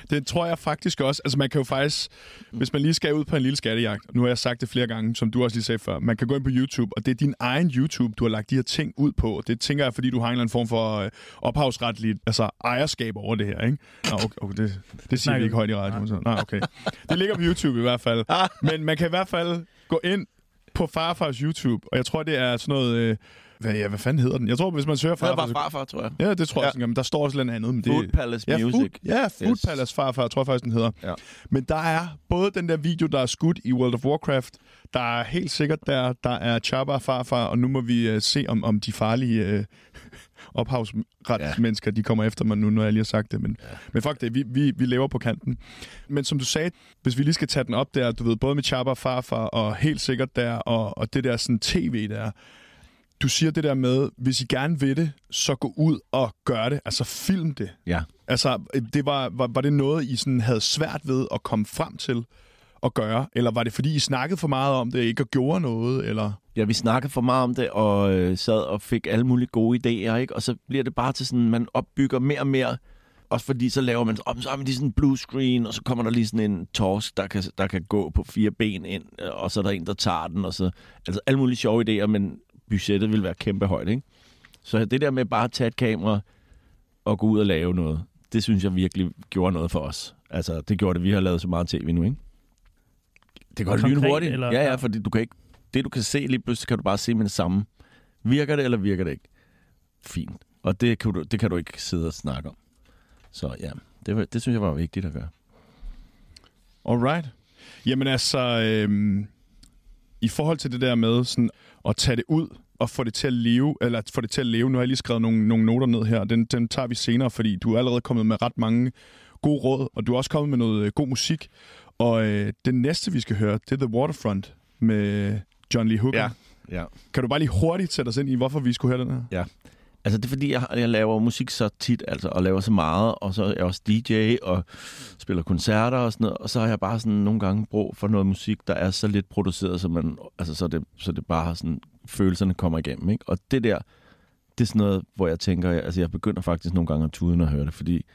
Det tror jeg faktisk også. Altså man kan jo faktisk, hvis man lige skal ud på en lille skattejagt, nu har jeg sagt det flere gange, som du også lige sagde før, man kan gå ind på YouTube, og det er din egen YouTube, du har lagt de her ting ud på. Og det tænker jeg, fordi du har en eller anden form for øh, ophavsretligt altså ejerskab over det her, ikke? Nå, okay, okay, det, det siger vi ikke højt i radioen. Så. Nej, okay. Det ligger på YouTube i hvert fald. Men man kan i hvert fald gå ind på Farfars YouTube, og jeg tror, det er sådan noget... Øh, hvad, ja, hvad fanden hedder den? Jeg tror, hvis man søger Det er Farfar... bare farfar, tror jeg. Ja, det tror jeg Ja. ja. Men der står også lidt andet. Men det, Food Palace ja, Music. Food, ja, Food Yes. Palace farfar, tror jeg faktisk, den hedder. Ja. Men der er både den der video, der er skudt i World of Warcraft, der er helt sikkert der, der er Chaba farfar, og nu må vi uh, se, om, om de farlige uh, ophavsretsmennesker, de kommer efter mig nu, når jeg lige har sagt det. Men, ja. men fuck det, vi, vi, vi lever på kanten. Men som du sagde, hvis vi lige skal tage den op der, du ved, både med Chaba farfar, og helt sikkert der, og, og det der sådan tv der, du siger det der med, hvis I gerne vil det, så gå ud og gør det. Altså film det. Ja. Altså, det var, var, var det noget, I sådan havde svært ved at komme frem til at gøre? Eller var det, fordi I snakkede for meget om det, ikke og gjorde noget? Eller? Ja, vi snakkede for meget om det, og øh, sad og fik alle mulige gode idéer, ikke? Og så bliver det bare til sådan, man opbygger mere og mere. Også fordi så laver man, om så har man lige sådan en blue screen, og så kommer der lige sådan en torsk, der kan, der kan gå på fire ben ind, øh, og så er der en, der tager den, og så... Altså alle mulige sjove idéer, men budgettet vil være kæmpe højt, ikke? Så det der med bare at tage et kamera og gå ud og lave noget, det synes jeg virkelig gjorde noget for os. Altså, det gjorde det, vi har lavet så meget tv nu, ikke? Det går Konkret, lynhurtigt. eller- Ja, ja, fordi du kan ikke... Det, du kan se lige pludselig, kan du bare se med det samme. Virker det, eller virker det ikke? Fint. Og det kan du, det kan du ikke sidde og snakke om. Så ja, det, det synes jeg var vigtigt at gøre. Alright. Jamen altså, øhm, i forhold til det der med sådan, at tage det ud og få det til at leve, eller få det til at leve, nu har jeg lige skrevet nogle, nogle noter ned her, den, den tager vi senere, fordi du er allerede kommet med ret mange gode råd, og du er også kommet med noget øh, god musik. Og øh, det næste, vi skal høre, det er The Waterfront med John Lee Hooker. Ja. Ja. Kan du bare lige hurtigt sætte os ind i, hvorfor vi skulle høre den her? Altså det er fordi, jeg, jeg laver musik så tit, altså, og laver så meget, og så er jeg også DJ og spiller koncerter og sådan noget, og så har jeg bare sådan nogle gange brug for noget musik, der er så lidt produceret, så, man, altså, så, det, så det bare sådan, følelserne kommer igennem. Ikke? Og det der, det er sådan noget, hvor jeg tænker, altså jeg begynder faktisk nogle gange at tude, når jeg hører det, fordi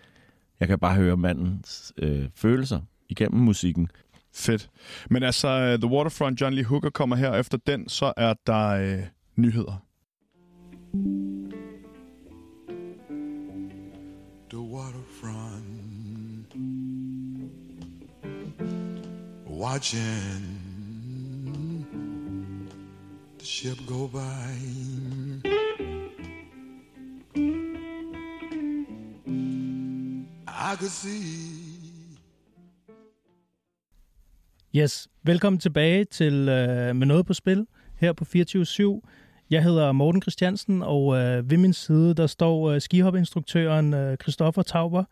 jeg kan bare høre mandens øh, følelser igennem musikken. Fedt. Men altså, øh, The Waterfront, John Lee Hooker kommer her. Efter den, så er der øh, nyheder. Watching the ship go by. I could see Yes, velkommen tilbage til øh, Med Noget på Spil her på 24-7. Jeg hedder Morten Christiansen, og øh, ved min side der står øh, skihopinstruktøren øh, Christoffer Tauber.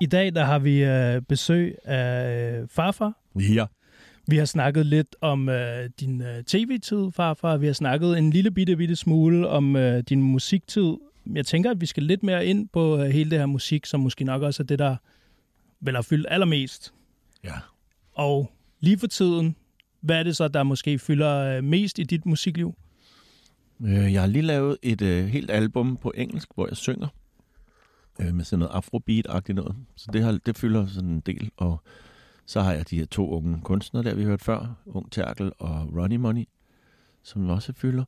I dag der har vi øh, besøg af øh, farfar. Ja. Vi har snakket lidt om øh, din øh, tv-tid, farfar. Vi har snakket en lille bitte, bitte smule om øh, din musiktid. Jeg tænker, at vi skal lidt mere ind på øh, hele det her musik, som måske nok også er det, der vel har fyldt allermest Ja. og lige for tiden, hvad er det så, der måske fylder øh, mest i dit musikliv? Øh, Jeg har lige lavet et øh, helt album på engelsk, hvor jeg synger. Øh, med sådan noget afrobeat-agtigt noget. Så det, har, det fylder sådan en del. Og så har jeg de her to unge kunstnere, der vi hørte før. Ung Terkel og Ronnie Money, som også fylder.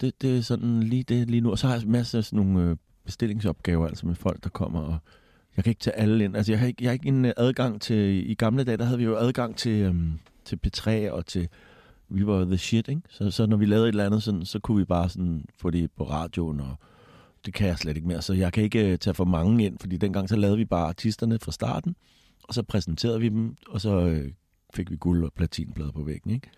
Det, det er sådan lige det lige nu. Og så har jeg masser af sådan nogle øh, bestillingsopgaver, altså med folk, der kommer og Jeg kan ikke tage alle ind. Altså, jeg har ikke, jeg har ikke en øh, adgang til... I gamle dage, der havde vi jo adgang til, øhm, til P3 og til... Vi var the shit, ikke? Så, så når vi lavede et eller andet, sådan, så kunne vi bare sådan få det på radioen, og det kan jeg slet ikke mere. Så jeg kan ikke øh, tage for mange ind, fordi dengang så lavede vi bare artisterne fra starten, og så præsenterede vi dem, og så øh, fik vi guld og platinplader på væggen, ikke?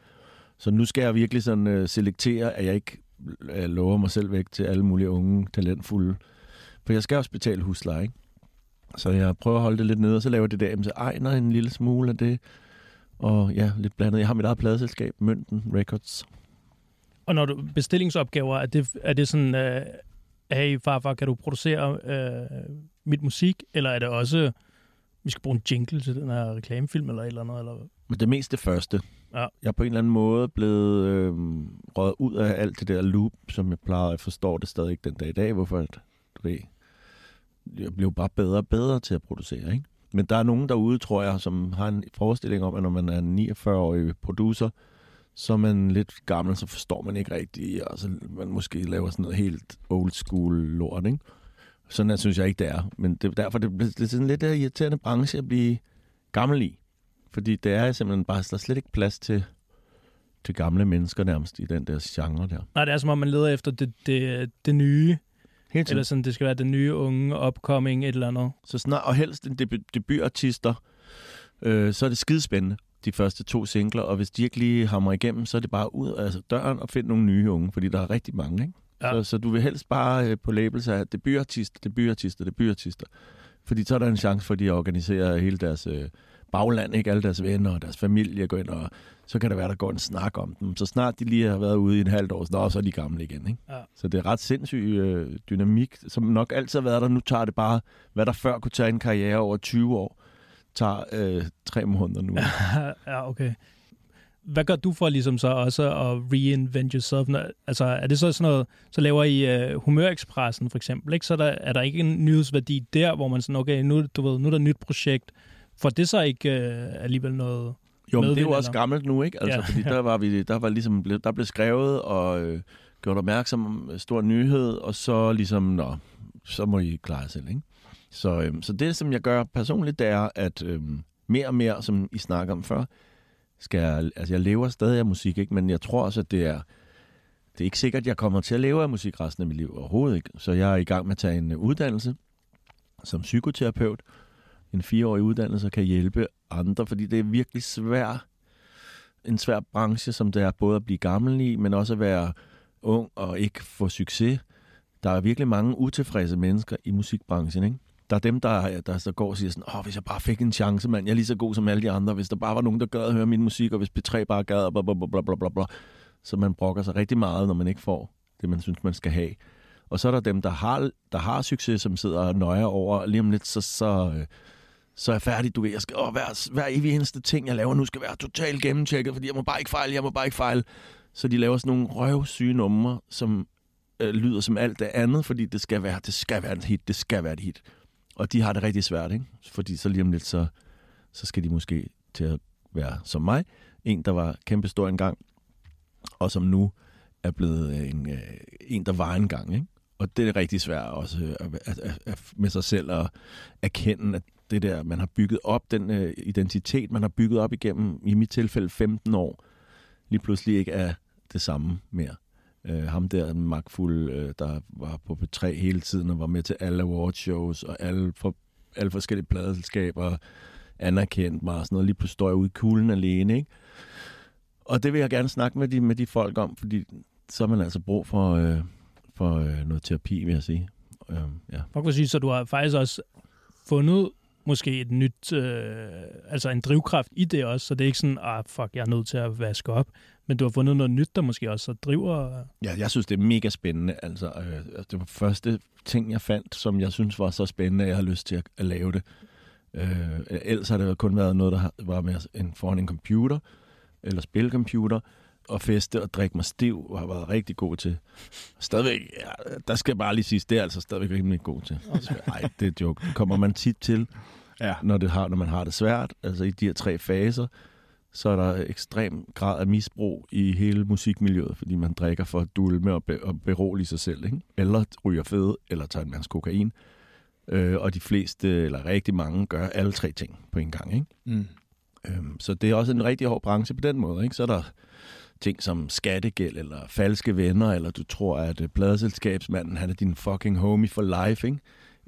Så nu skal jeg virkelig sådan øh, selektere, at jeg ikke øh, lover mig selv væk til alle mulige unge, talentfulde. For jeg skal også betale husleje, ikke? Så jeg prøver at holde det lidt nede, og så laver jeg det der MC Ejner en lille smule af det. Og ja, lidt blandet. Jeg har mit eget pladeselskab, Mønten Records. Og når du bestillingsopgaver, er det, er det sådan, øh, hey farfar, kan du producere øh, mit musik? Eller er det også, vi skal bruge en jingle til den her reklamefilm eller et eller andet? Eller? Men det mest det første. Ja. Jeg er på en eller anden måde blevet øh, røget ud af alt det der loop, som jeg plejer. Jeg forstår det stadig ikke den dag i dag, hvorfor at, du ved, jeg bliver bare bedre og bedre til at producere, ikke? Men der er nogen derude, tror jeg, som har en forestilling om, at når man er en 49-årig producer, så er man lidt gammel, så forstår man ikke rigtigt, og så man måske laver sådan noget helt old school lort, ikke? Sådan synes jeg ikke, det er. Men det, derfor det, det er sådan lidt en irriterende branche at blive gammel i. Fordi det er simpelthen bare, der er slet ikke plads til, til gamle mennesker nærmest i den der genre der. Nej, det er som om, man leder efter det, det, det nye, Helt eller sådan, det skal være den nye unge upcoming, et eller andet. Så snart, og helst en debut, debutartister, øh, så er det skidespændende, de første to singler, og hvis de ikke lige hammer igennem, så er det bare ud af døren og finde nogle nye unge, fordi der er rigtig mange, ikke? Ja. Så, så du vil helst bare øh, på labels af debutartister, debutartister, debutartister, fordi så er der en chance for, at de organiserer hele deres øh, bagland, ikke? Alle deres venner og deres familie går ind, og så kan der være, der går en snak om dem. Så snart de lige har været ude i en halvt år, så, så er de gamle igen, ikke? Ja. Så det er ret sindssyg øh, dynamik, som nok altid har været der. Nu tager det bare, hvad der før kunne tage en karriere over 20 år, tager øh, tre måneder nu. ja, okay. Hvad gør du for ligesom så også at reinvent yourself? Altså, er det så sådan noget, så laver I uh, Humørekspressen for eksempel, ikke? Så er der, er der ikke en nyhedsværdi der, hvor man sådan, okay, nu, du ved, nu er der et nyt projekt. For det så ikke uh, alligevel noget... Jo, men det er jo også eller? gammelt nu, ikke? Altså, Ja. ja. fordi der var vi, der var ligesom, ble- der blev skrevet og øh, gjort opmærksom om øh, stor nyhed, og så ligesom, nå, så må I klare selv, ikke? Så, øhm, så det, som jeg gør personligt, det er, at øhm, mere og mere, som I snakker om før, skal jeg, altså jeg lever stadig af musik, ikke? Men jeg tror også, at det er, det er ikke sikkert, at jeg kommer til at leve af musik resten af mit liv overhovedet, ikke? Så jeg er i gang med at tage en øh, uddannelse som psykoterapeut, en fireårig uddannelse, kan hjælpe andre, fordi det er virkelig svær, en svær branche, som det er både at blive gammel i, men også at være ung og ikke få succes. Der er virkelig mange utilfredse mennesker i musikbranchen, ikke? Der er dem, der, der så går og siger sådan, åh, hvis jeg bare fik en chance, mand, jeg er lige så god som alle de andre. Hvis der bare var nogen, der gad at høre min musik, og hvis P3 bare gad, og bla, bla, bla, bla, bla, bla. Så man brokker sig rigtig meget, når man ikke får det, man synes, man skal have. Og så er der dem, der har, der har succes, som sidder og nøjer over, og lige om lidt, så, så, så er jeg færdig, du ved, jeg skal, åh, hver, hver evig eneste ting, jeg laver nu, skal være totalt gennemtjekket, fordi jeg må bare ikke fejle, jeg må bare ikke fejle. Så de laver sådan nogle røvsyge numre, som øh, lyder som alt det andet, fordi det skal være, det skal være et hit, det skal være et hit. Og de har det rigtig svært, ikke? Fordi så lige om lidt, så, så skal de måske til at være som mig. En, der var kæmpestor engang, og som nu er blevet øh, en, øh, en der var engang, ikke? Og det er rigtig svært også øh, at, at, at, at med sig selv at erkende, at det der, man har bygget op, den øh, identitet, man har bygget op igennem, i mit tilfælde 15 år, lige pludselig ikke er det samme mere. Øh, ham der magtfulde, øh, der var på P3 hele tiden og var med til alle awardshows og alle, for, alle forskellige pladeselskaber anerkendt mig og sådan noget. Lige pludselig står jeg ude i kuglen alene, ikke? Og det vil jeg gerne snakke med de, med de folk om, fordi så har man altså brug for, øh, for øh, noget terapi, vil jeg sige. Øh, ja. Fuck, hvor sige, så du har faktisk også fundet måske et nyt, øh, altså en drivkraft i det også, så det er ikke sådan, ah fuck, jeg er nødt til at vaske op, men du har fundet noget nyt, der måske også driver... Ja, jeg synes, det er mega spændende. Altså, øh, det var første ting, jeg fandt, som jeg synes var så spændende, at jeg har lyst til at, at lave det. Øh, ellers har det kun været noget, der var med en, foran en computer, eller spilcomputer, og feste og drikke mig stiv, og har været rigtig god til. Stadigvæk, ja, der skal jeg bare lige sige, det er altså stadigvæk rimelig god til. Nej, det er joke. Det kommer man tit til, Ja. når, det har, når man har det svært, altså i de her tre faser, så er der ekstrem grad af misbrug i hele musikmiljøet, fordi man drikker for at dulme og, be, og berolige sig selv, ikke? eller ryger fede, eller tager en masse kokain. Øh, og de fleste, eller rigtig mange, gør alle tre ting på en gang. Ikke? Mm. Øhm, så det er også en rigtig hård branche på den måde. Ikke? Så er der ting som skattegæld, eller falske venner, eller du tror, at øh, pladeselskabsmanden han er din fucking homie for life, ikke?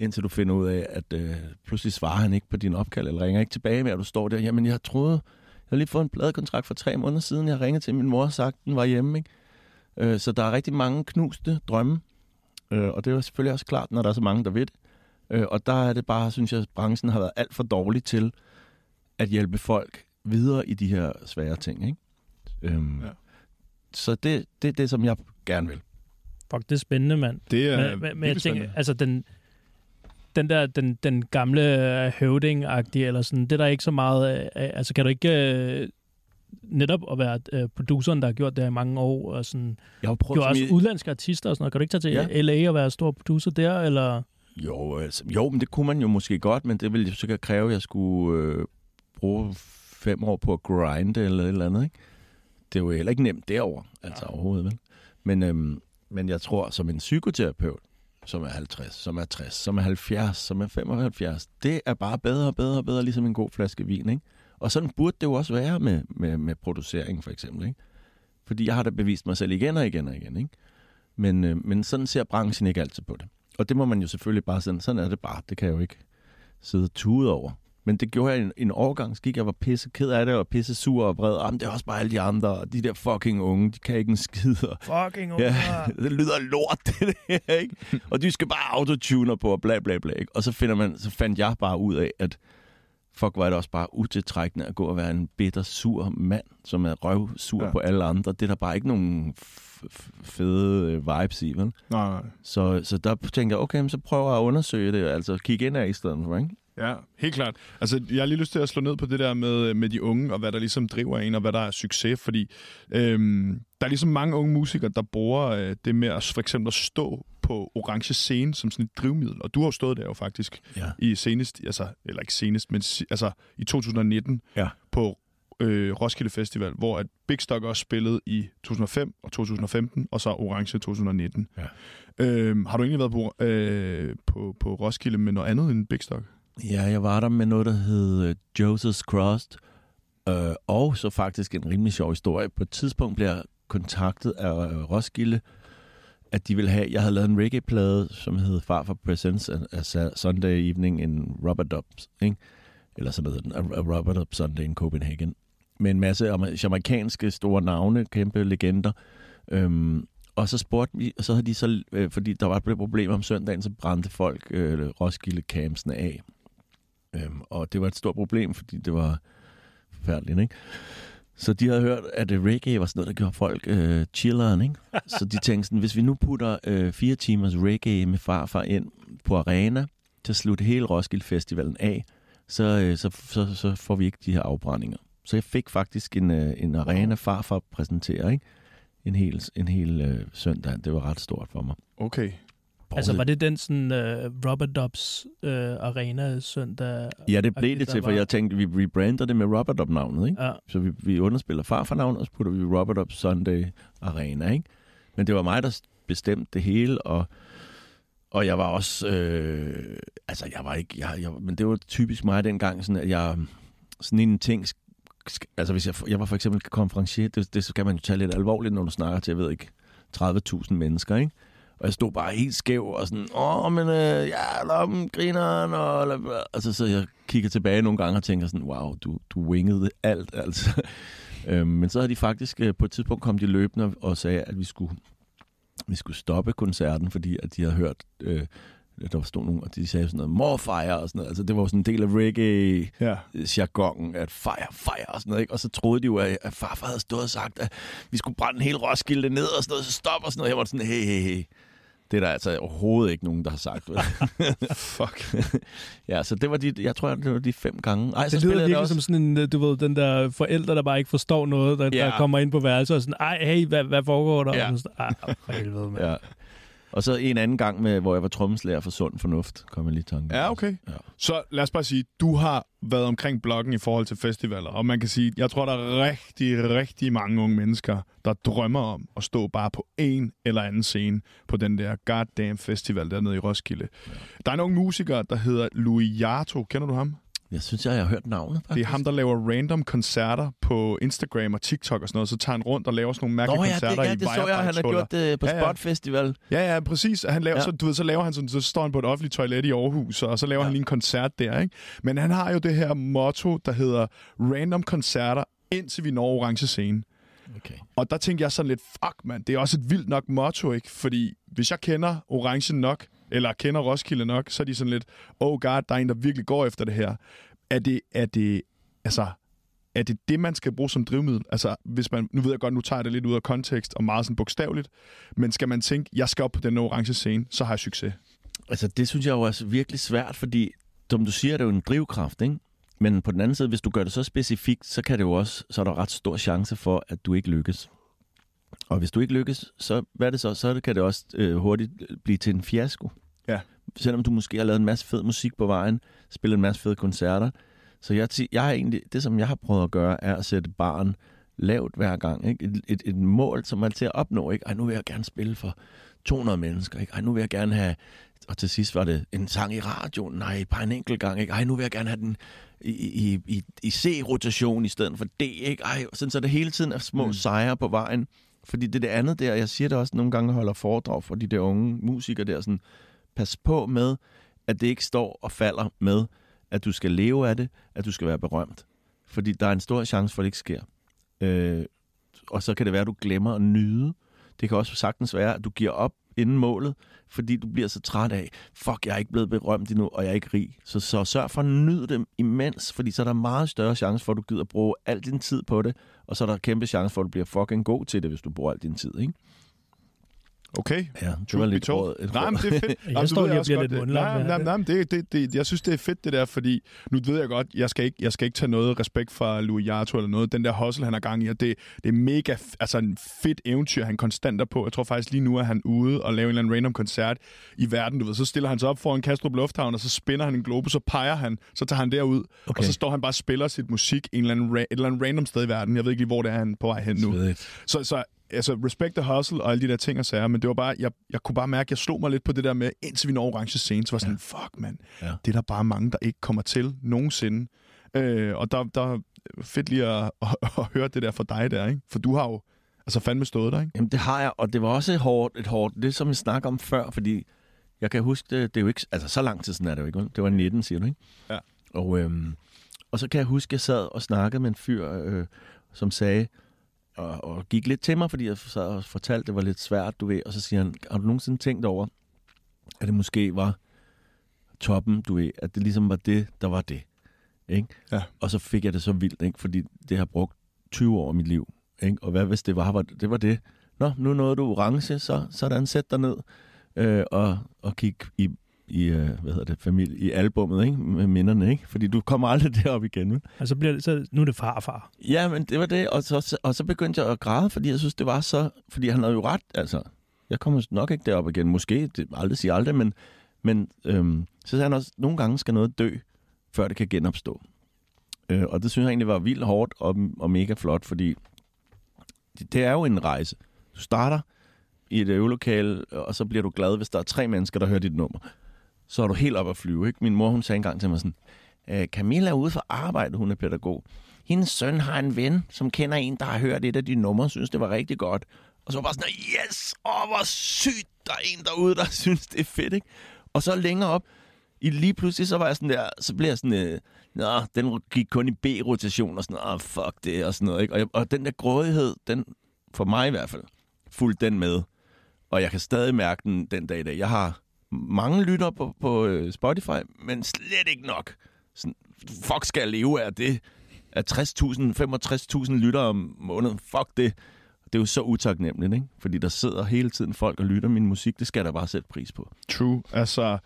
Indtil du finder ud af, at øh, pludselig svarer han ikke på din opkald, eller ringer ikke tilbage med, at du står der, jamen jeg troede, jeg har lige fået en pladekontrakt for tre måneder siden, jeg ringede til min mor og sagt, den var hjemme. Ikke? Øh, så der er rigtig mange knuste drømme, øh, og det er selvfølgelig også klart, når der er så mange, der ved det. Øh, og der er det bare, synes jeg, at branchen har været alt for dårlig til at hjælpe folk videre i de her svære ting. Ikke? Øhm, Ja. Så det, det er det, som jeg gerne vil. Fuck, det er spændende, mand. Det er men, men, men jeg tænker, spændende. altså den, den der, den, den gamle øh, høvding-agtige, eller sådan, det er der ikke så meget af. Altså, kan du ikke øh, netop at være øh, produceren, der har gjort det i mange år, og sådan, Jeg har prøvet gjort også i- udlandske artister og sådan noget. Kan du ikke tage til Ja. LA og være stor producer der, eller... Jo, altså, jo, men det kunne man jo måske godt, men det ville jo sikkert kræve, at jeg skulle øh, bruge fem år på at grinde eller et eller andet. Ikke? Det er jo heller ikke nemt derover, altså overhovedet. Vel? Men, øhm, men jeg tror, som en psykoterapeut, som er 50, som er 60, som er 70, som er 75, det er bare bedre og bedre og bedre, ligesom en god flaske vin. Ikke? Og sådan burde det jo også være med, med, med producering, for eksempel. Ikke? Fordi jeg har da bevist mig selv igen og igen og igen. Ikke? Men, øh, men sådan ser branchen ikke altid på det. Og det må man jo selvfølgelig bare sådan, sådan er det bare. Det kan jeg jo ikke sidde og tude over. Men det gjorde jeg en, en årgang, så gik jeg var pisse ked af det, og pisse sur og vred. Jamen, det er også bare alle de andre, og de der fucking unge, de kan ikke en skid. Og, Fucking ja, det lyder lort, det der, ikke? Og de skal bare autotuner på, og bla bla bla, ikke? Og så, finder man, så fandt jeg bare ud af, at fuck, var det også bare utiltrækkende at gå og være en bitter, sur mand, som er røvsur Ja. på alle andre. Det er der bare ikke nogen fede øh, vibes i, vel? Nej, nej. Så, så der tænkte jeg, okay, så prøver jeg at undersøge det, altså kigge ind af i stedet for, ikke? Ja, helt klart. Altså, jeg har lige lyst til at slå ned på det der med, med de unge, og hvad der ligesom driver en, og hvad der er succes, fordi øhm, der er ligesom mange unge musikere, der bruger øh, det med at for eksempel at stå på orange scene som sådan et drivmiddel, og du har jo stået der jo faktisk Ja. i senest, altså, eller ikke senest, men altså i 2019 Ja. på øh, Roskilde Festival, hvor at Big Stock også spillede i 2005 og 2015, og så Orange 2019. Ja. Øhm, har du egentlig været på, øh, på, på Roskilde med noget andet end Big Stock? Ja, jeg var der med noget, der hed øh, Joseph's Cross. øh, og så faktisk en rimelig sjov historie. På et tidspunkt blev jeg kontaktet af øh, Roskilde, at de ville have, jeg havde lavet en reggae-plade, som hed Far for Presence, øh, altså Sunday Evening in Rubber Dubs, ikke? eller sådan noget, den, a, Rubber Dub Sunday in Copenhagen, med en masse amerikanske jamaikanske store navne, kæmpe legender. Øhm, og så spurgte vi, og så havde de så, øh, fordi der var et problem om søndagen, så brændte folk øh, Roskilde campsene af. Øhm, og det var et stort problem, fordi det var forfærdeligt, ikke? Så de havde hørt, at øh, reggae var sådan noget, der gjorde folk øh, chilleren, ikke? Så de tænkte sådan, hvis vi nu putter øh, fire timers reggae med farfar ind på arena, til at slutte hele Roskilde Festivalen af, så, øh, så, så, så får vi ikke de her afbrændinger. Så jeg fik faktisk en, øh, en arena farfar præsentere, ikke? En hel, en hel øh, søndag. Det var ret stort for mig. Okay. Altså, var det den sådan uh, Rubber Dubs uh, arena søndag? Ja, det blev det til, for jeg tænkte, vi rebrander det med Robert Up navnet, ikke? Ja. Så vi, vi underspiller farfarnavnet, og så putter vi Robert Up Sunday Arena, ikke? Men det var mig, der bestemte det hele, og, og jeg var også... Øh, altså, jeg var ikke... Jeg, jeg, men det var typisk mig dengang, sådan at jeg... Sådan en ting... Altså, hvis jeg, jeg var for eksempel konferencier, det, det skal man jo tage lidt alvorligt, når du snakker til, jeg ved ikke, 30.000 mennesker, ikke? Og jeg stod bare helt skæv og sådan, åh, men øh, ja, lommen, grineren, og... hvad." Altså, så jeg kigger tilbage nogle gange og tænker sådan, wow, du, du wingede alt, altså. øhm, men så havde de faktisk, øh, på et tidspunkt kom de løbende og sagde, at vi skulle, vi skulle stoppe koncerten, fordi at de havde hørt, øh, der stod nogen, og de sagde sådan noget, more fire og sådan noget. Altså, det var sådan en del af reggae Ja. jargonen, at fire, fire og sådan noget, ikke? Og så troede de jo, at, at farfar havde stået og sagt, at vi skulle brænde hele Roskilde ned og sådan noget, så stop og sådan noget. Jeg var sådan, hey, hey, hey. Det er der altså overhovedet ikke nogen, der har sagt. vel? Fuck. ja, så det var de, jeg tror, det var de fem gange. Ej, så Det lyder virkelig også. som sådan en, du ved, den der forældre, der bare ikke forstår noget, der, Ja. der kommer ind på værelset og sådan, ej, hey, hvad, hvad foregår der? Ja. Og sådan, ej, for helvede, mand. Ja. Og så en anden gang, med, hvor jeg var trommeslager for Sund Fornuft, kom jeg lige i tanke. Ja, okay. Ja. Så lad os bare sige, du har været omkring bloggen i forhold til festivaler, og man kan sige, jeg tror, der er rigtig, rigtig mange unge mennesker, der drømmer om at stå bare på en eller anden scene på den der goddamn festival dernede i Roskilde. Ja. Der er nogle musikere, der hedder Louis Jarto. Kender du ham? Jeg synes, jeg har hørt navnet, faktisk. Det er ham, der laver random koncerter på Instagram og TikTok og sådan noget. Så tager han rundt og laver sådan nogle mærkelige Nå ja, koncerter det, ja, i det så jeg, han har gjort det på Ja, ja. Spot Festival. Ja, ja, præcis. Han laver, Ja. så, du ved, så laver han sådan, så står han på et offentligt toilet i Aarhus, og så laver ja. han lige en koncert der, ikke? Men han har jo det her motto, der hedder random koncerter, indtil vi når orange scene. Okay. Og der tænkte jeg sådan lidt, fuck mand, det er også et vildt nok motto, ikke? Fordi hvis jeg kender orange nok, eller kender Roskilde nok, så er de sådan lidt, oh god, der er en, der virkelig går efter det her. Er det, er det, altså, er det det, man skal bruge som drivmiddel? Altså, hvis man, nu ved jeg godt, nu tager jeg det lidt ud af kontekst, og meget sådan bogstaveligt, men skal man tænke, jeg skal op på den orange scene, så har jeg succes. Altså, det synes jeg jo er virkelig svært, fordi, som du siger, det er jo en drivkraft, ikke? Men på den anden side, hvis du gør det så specifikt, så kan det jo også, så er der ret stor chance for, at du ikke lykkes. Og hvis du ikke lykkes, så hvad er det så? Så kan det også øh, hurtigt blive til en fiasko. Ja. Selvom du måske har lavet en masse fed musik på vejen, spillet en masse fede koncerter. Så jeg, jeg har egentlig, det som jeg har prøvet at gøre, er at sætte barn lavt hver gang. Ikke? Et, et, et mål, som man er til at opnå. Ikke? Ej, nu vil jeg gerne spille for 200 mennesker. Ikke? Ej, nu vil jeg gerne have... Og til sidst var det en sang i radioen. Nej, bare en enkelt gang. Ikke? Ej, nu vil jeg gerne have den i, i, i, i C-rotation i stedet for D. Ikke? Ej, sådan, så det hele tiden er små mm. sejre på vejen. Fordi det er det andet der, jeg siger det også nogle gange, holder foredrag for de der unge musikere der, sådan, pas på med, at det ikke står og falder med, at du skal leve af det, at du skal være berømt. Fordi der er en stor chance for, at det ikke sker. Øh, og så kan det være, at du glemmer at nyde. Det kan også sagtens være, at du giver op inden målet, fordi du bliver så træt af, fuck, jeg er ikke blevet berømt endnu, og jeg er ikke rig. Så, så sørg for at nyde dem imens, fordi så er der meget større chance for, at du gider bruge al din tid på det, og så er der kæmpe chance for, at du bliver fucking god til det, hvis du bruger al din tid, ikke? Okay? Ja, det Truth var lidt råd. Et Nej, men det er fedt. Jeg Jamen, står lige og bliver lidt mundlam Nej, nej, det. nej, det, det, det, jeg synes, det er fedt det der, fordi nu ved jeg godt, jeg skal ikke, jeg skal ikke tage noget respekt fra Louis Jarto eller noget. Den der hustle, han har gang i, og det, det er mega, altså en fedt eventyr, han konstant er på. Jeg tror faktisk lige nu, er han ude og lave en eller anden random koncert i verden, du ved. Så stiller han sig op foran Kastrup Lufthavn, og så spinner han en globe, så peger han, så tager han derud, okay. Og så står han bare og spiller sit musik en eller anden, et eller andet random sted i verden. Jeg ved ikke lige, hvor det er, han på vej hen nu. Svedigt. Så, så altså, respect the hustle og alle de der ting og sager, men det var bare, jeg, jeg kunne bare mærke, at jeg slog mig lidt på det der med, indtil vi når orange scene, så var sådan, ja. fuck mand, Ja. det er der bare mange, der ikke kommer til nogensinde. Øh, og der, der er fedt lige at, at, at, høre det der for dig der, ikke? For du har jo altså fandme stået der, ikke? Jamen, det har jeg, og det var også et hårdt, et hårdt, det som vi snakker om før, fordi jeg kan huske, det, det er jo ikke, altså så lang tid siden er det jo ikke, det var 19, siger du, ikke? Ja. Og, øhm, og så kan jeg huske, jeg sad og snakkede med en fyr, øh, som sagde, og, og gik lidt til mig, fordi jeg sad og fortalte, det var lidt svært, du ved, og så siger han, har du nogensinde tænkt over, at det måske var toppen, du ved, at det ligesom var det, der var det, ikke? Ja. Og så fik jeg det så vildt, ikke? Fordi det har brugt 20 år af mit liv, ikke? Og hvad hvis det var, var det var det? Nå, nu nåede du orange, så sådan sæt dig ned øh, og, og kig i, i øh, hvad hedder det, familie, i albummet, ikke? Med minderne, ikke? Fordi du kommer aldrig derop igen, vel? Og så bliver det, så, nu er det farfar. Ja, men det var det, og så, og så begyndte jeg at græde, fordi jeg synes, det var så... Fordi han havde jo ret, altså. Jeg kommer nok ikke derop igen, måske, det aldrig sige aldrig, men, men øhm, så sagde han også, nogle gange skal noget dø, før det kan genopstå. Øh, og det synes jeg egentlig var vildt hårdt og, og mega flot, fordi det, det er jo en rejse. Du starter i et øvelokale, og så bliver du glad, hvis der er tre mennesker, der hører dit nummer. Så er du helt op at flyve, ikke? Min mor, hun sagde engang til mig sådan, øh, Camilla er ude for arbejde, hun er pædagog. Hendes søn har en ven, som kender en, der har hørt et af de numre, synes det var rigtig godt. Og så var bare sådan, yes, åh, hvor sygt, der er en derude, der synes, det er fedt, ikke? Og så længere op, i lige pludselig, så var jeg sådan der, så blev jeg sådan, øh, nå, den gik kun i B-rotation, og sådan, åh, fuck det, og sådan noget, ikke? Og, jeg, og den der grådighed, den, for mig i hvert fald, fulgte den med. Og jeg kan stadig mærke den den dag i dag. Jeg har mange lytter på, på øh, Spotify, men slet ikke nok. Sådan, fuck skal jeg leve af det? Af 60.000, 65.000 lytter om måneden. Fuck det. Det er jo så utaknemmeligt, ikke? Fordi der sidder hele tiden folk og lytter min musik. Det skal da bare sætte pris på. True. Altså,